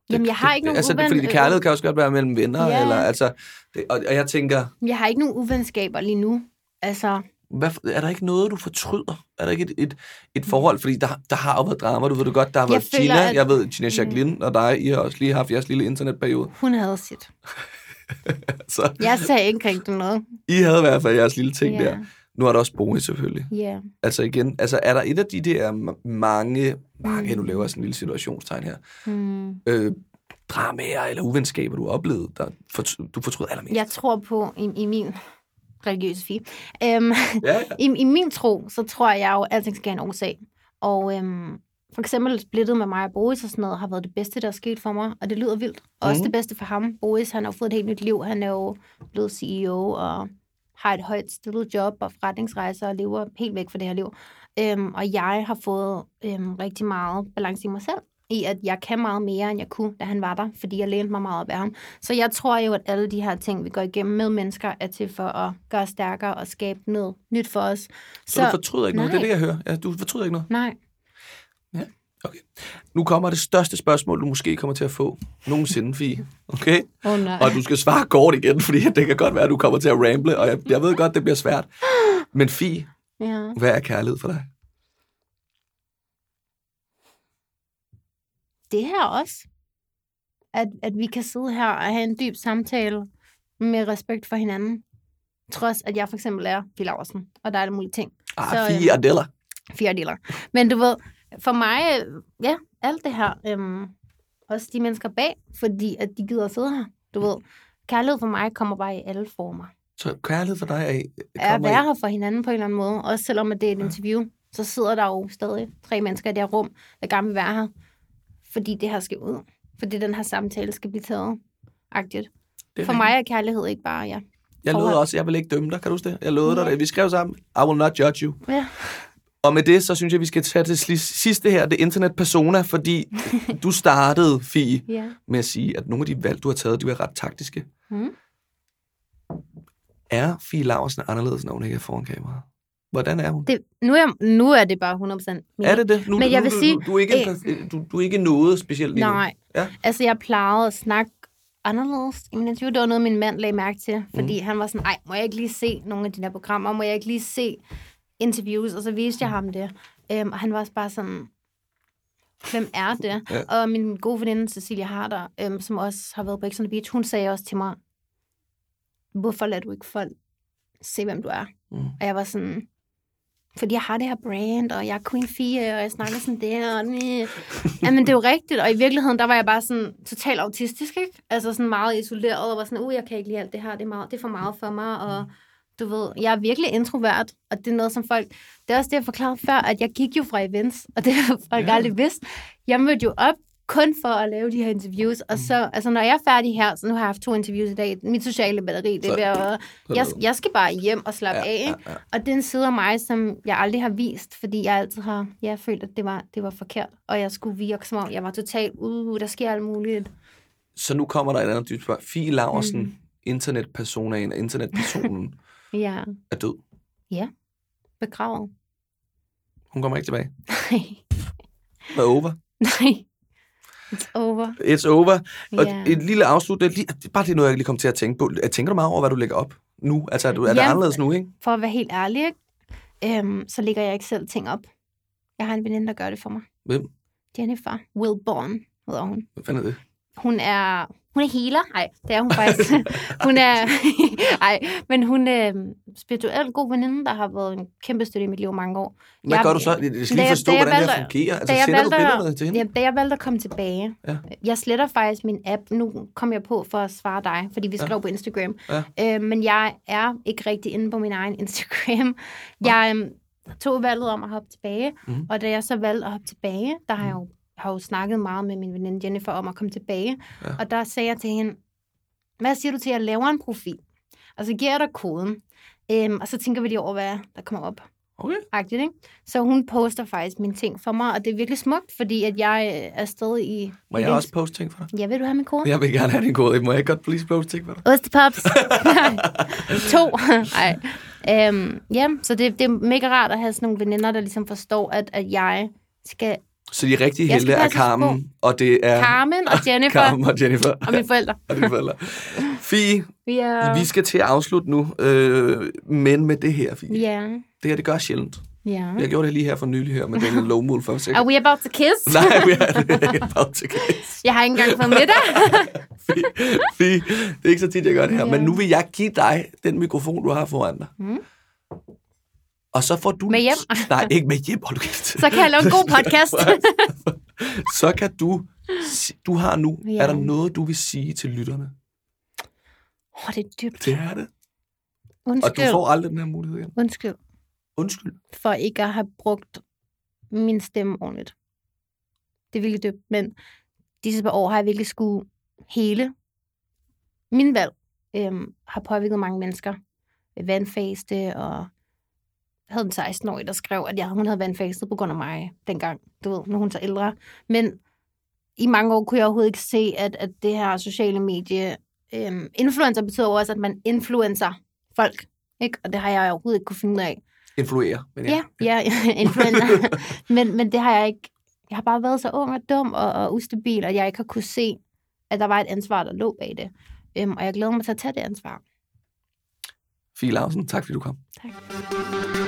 Jamen, jeg har ikke nogen altså, uven- Fordi kærlighed kan også godt være mellem venner, Ja. eller altså, det, og, og jeg tænker, Jeg har ikke nogen uvenskaber lige nu. Altså, hvad, er der ikke noget, du fortryder? Er der ikke et, et, et forhold? Fordi der, der har jo været drama, du ved det godt. Der har Jeg været føler, Gina, at- jeg ved, Gina Jacqueline og dig, I har også lige haft jeres lille internetperiode. hun havde sit. [laughs] Så Jeg sagde ikke rigtig noget. I havde i hvert fald jeres lille ting Ja. der. Nu er der også Boris selvfølgelig. Ja. Altså igen, altså er der et af de der ma- mange, mange, nu laver jeg sådan en lille situationstegn her, Mm. øh, dramaer eller uvenskaber, du har oplevet, der fortry- du fortryder allermest? Jeg tror på, i, i min religiøse fie, øhm, Ja, ja. [laughs] i, i min tro, så tror jeg jo, at alting skal have en årsag. Og øhm, for eksempel splittet med mig og Boris og sådan noget, har været det bedste, der er sket for mig. Og det lyder vildt. Og også Mhm. det bedste for ham. Boris, han har fået et helt nyt liv. Han er jo blevet CEO og har et højt stillet job og forretningsrejser og lever helt væk fra det her liv. Øhm, og jeg har fået øhm, rigtig meget balance i mig selv i, at jeg kan meget mere, end jeg kunne, da han var der, fordi jeg lænede mig meget op af ham. Så jeg tror jo, at alle de her ting, vi går igennem med mennesker, er til for at gøre os stærkere og skabe noget nyt for os. Så, så du fortryder ikke noget? Det er nej. det, jeg hører. Ja, du fortryder ikke noget? Nej. Okay. Nu kommer det største spørgsmål, du måske kommer til at få nogensinde, Fie. Okay? Oh, nej. Og du skal svare kort igen, fordi [laughs] det kan godt være, at du kommer til at ramble, og jeg, jeg ved godt, det bliver svært. Men Fie, Ja. hvad er kærlighed for dig? Det her også. At, at vi kan sidde her og have en dyb samtale med respekt for hinanden. Trods at jeg for eksempel er Fie Laversen, og der er alle mulige ting. Ah, Så, Fie Adela. Fire deler. Men du ved, for mig, ja, alt det her, øhm, også de mennesker bag, fordi at de gider at sidde her. Du ved, kærlighed for mig kommer bare i alle former. Så kærlighed for dig er, Er at være her for hinanden på en eller anden måde. Også selvom at det er et interview, så sidder der jo stadig tre mennesker i det her rum, der gerne vil være her. Fordi det her skal ud. Fordi den her samtale skal blive taget. Agtigt. For mig er kærlighed ikke bare, ja. Jeg lovede også, jeg vil ikke dømme dig, kan du huske det? Jeg lovede dig Ja. det. Vi skrev sammen, I will not judge you. Ja. Og med det, så synes jeg, vi skal tage til sidste her, det internet persona, fordi [laughs] du startede, Fie, ja. med at sige, at nogle af de valg, du har taget, de var ret taktiske. Mm. Er Fie Laversen anderledes, når hun ikke er foran kameraet? Hvordan er hun? Det, nu, er, nu er det bare 100% min Er det det? Nu, Men jeg nu, vil du, sige- Du, du, er ikke, perf- du, du er ikke noget specielt lige nu. Nej. Ja. Altså, jeg plejede at snakke anderledes i min interview. Det var noget, min mand lagde mærke til, fordi mm. han var sådan, ej, må jeg ikke lige se nogle af de der programmer? Må jeg ikke lige se interviews? Og så viste jeg ham det. Um, og han var også bare sådan, hvem er det? [laughs] Ja. Og min gode veninde, Cecilia Harder, um, som også har været på X on the Beach, hun sagde også til mig, hvorfor lader du ikke folk se, hvem du er? Mm. Og jeg var sådan, fordi jeg har det her brand, og jeg er Queen Fie, og jeg snakker sådan der, og næh. Jamen, det er jo rigtigt, og i virkeligheden, der var jeg bare sådan totalt autistisk, ikke? Altså sådan meget isoleret, og var sådan, uh, jeg kan ikke lide alt det her, det er, meget, det er for meget for mig, og du ved, jeg er virkelig introvert, og det er noget, som folk... Det er også det, jeg forklarede før, at jeg gik jo fra events, og det har folk Ja. aldrig vidst. Jeg mødte jo op kun for at lave de her interviews, og så, altså når jeg er færdig her, så nu har jeg haft to interviews i dag, mit sociale batteri, det er ved at, jeg, jeg skal bare hjem og slappe Ja, af, ikke? ja, ja. Og det er en side af mig, som jeg aldrig har vist, fordi jeg altid har ja, følt, at det var, det var forkert. Og jeg skulle virke som om, jeg var totalt, uh, der sker alt muligt. Så nu kommer der et andet dybt spørgsmål. Fie Laversen, Mm. mm. internetpersonaen, internetpersonen, [laughs] Ja, er død. begravet. Hun kommer ikke tilbage. Nej, Det er over. nej. It's over. It's over. Og Ja. et lille afslut, det er lige, det er bare det noget, jeg lige kom til at tænke på. Tænker du meget over, hvad du lægger op nu? Altså, er, du, er det Ja. anderledes nu, ikke? For at være helt ærlig? Øhm, så lægger jeg ikke selv ting op. Jeg har en veninde, der gør det for mig. Hvem? Jennifer Wilborn hedder hun. Hvad fanden er det? Hun er hun er healer. Nej, det er hun faktisk. [laughs] hun er... [laughs] Nej, men hun er øh, spirituelt god veninde, der har været en kæmpe støtte i mit liv mange år. Hvad jeg, gør du så? Jeg skal lige forstå, hvordan valgte, det her fungerer. Altså, sender valgte, du billederne til hende? Ja, da jeg valgte at komme tilbage. Ja. Jeg sletter faktisk min app. Nu kom jeg på for at svare dig, fordi vi skrev ja. på Instagram. Ja. Øh, men jeg er ikke rigtig inde på min egen Instagram. Jeg øh, tog valget om at hoppe tilbage, mm. og da jeg så valgte at hoppe tilbage, der har jeg jo har jo snakket meget med min veninde Jennifer om at komme tilbage. Ja. Og der sagde jeg til hende, hvad siger du til, at jeg laver en profil? Og så giver jeg dig koden. Øhm, og så tænker vi lige over, hvad der kommer op. Okay. Agtigt, ikke? Så hun poster faktisk mine ting for mig, og det er virkelig smukt, fordi at jeg øh, er stadig i... Må jeg også poste ting for dig? Ja, vil du have min kode? Jeg vil gerne have din kode. Må jeg godt please poste ting for dig? Ostepops. [laughs] [laughs] to. [laughs] Nej. Øhm, ja, så det, det er mega rart at have sådan nogle veninder, der ligesom forstår, at, at jeg skal så de rigtige helte er Carmen, og det er... Carmen og [laughs] Jennifer. Carmen og Jennifer. og mine forældre. [laughs] og mine forældre. Fie, yeah. vi skal til at afslutte nu, øh, men med det her, Fie. Yeah. Det her, det gør sjældent. Yeah. Jeg gjorde det lige her for nylig her med den low moon for sig. Are we about to kiss? [laughs] Nej, we are about to kiss. Jeg har ikke engang fået middag. Fie, Fie, det er ikke så tit, jeg gør det her, yeah. men nu vil jeg give dig den mikrofon, du har foran dig. Mm. Og så får du... Med hjem? Nej, ikke med hjem, hold kæft. Så kan jeg lave en god [laughs] podcast. så kan du... Du har nu... Ja. Er der noget, du vil sige til lytterne? Åh, oh, det er dybt. Det er det. Undskyld. Og du får aldrig den her mulighed igen. Undskyld. Undskyld. For ikke at have brugt min stemme ordentligt. Det er virkelig dybt. Men disse par år har jeg virkelig skulle hele min valg øhm, har påvirket mange mennesker. Vandfaste og havde en 16-årig, der skrev, at jeg, hun havde vandfastet på grund af mig dengang, du ved, når hun så ældre. Men i mange år kunne jeg overhovedet ikke se, at, at det her sociale medie... Øhm, influencer betyder også, at man influencer folk. Ikke? Og det har jeg overhovedet ikke kunne finde ud af. Influere, men ja. Ja, ja [laughs] influencer. men, men det har jeg ikke... Jeg har bare været så ung og dum og, og ustabil, og jeg ikke har kunne se, at der var et ansvar, der lå bag det. Øhm, og jeg glæder mig til at tage det ansvar. Fie Larsen, tak fordi du kom. Tak.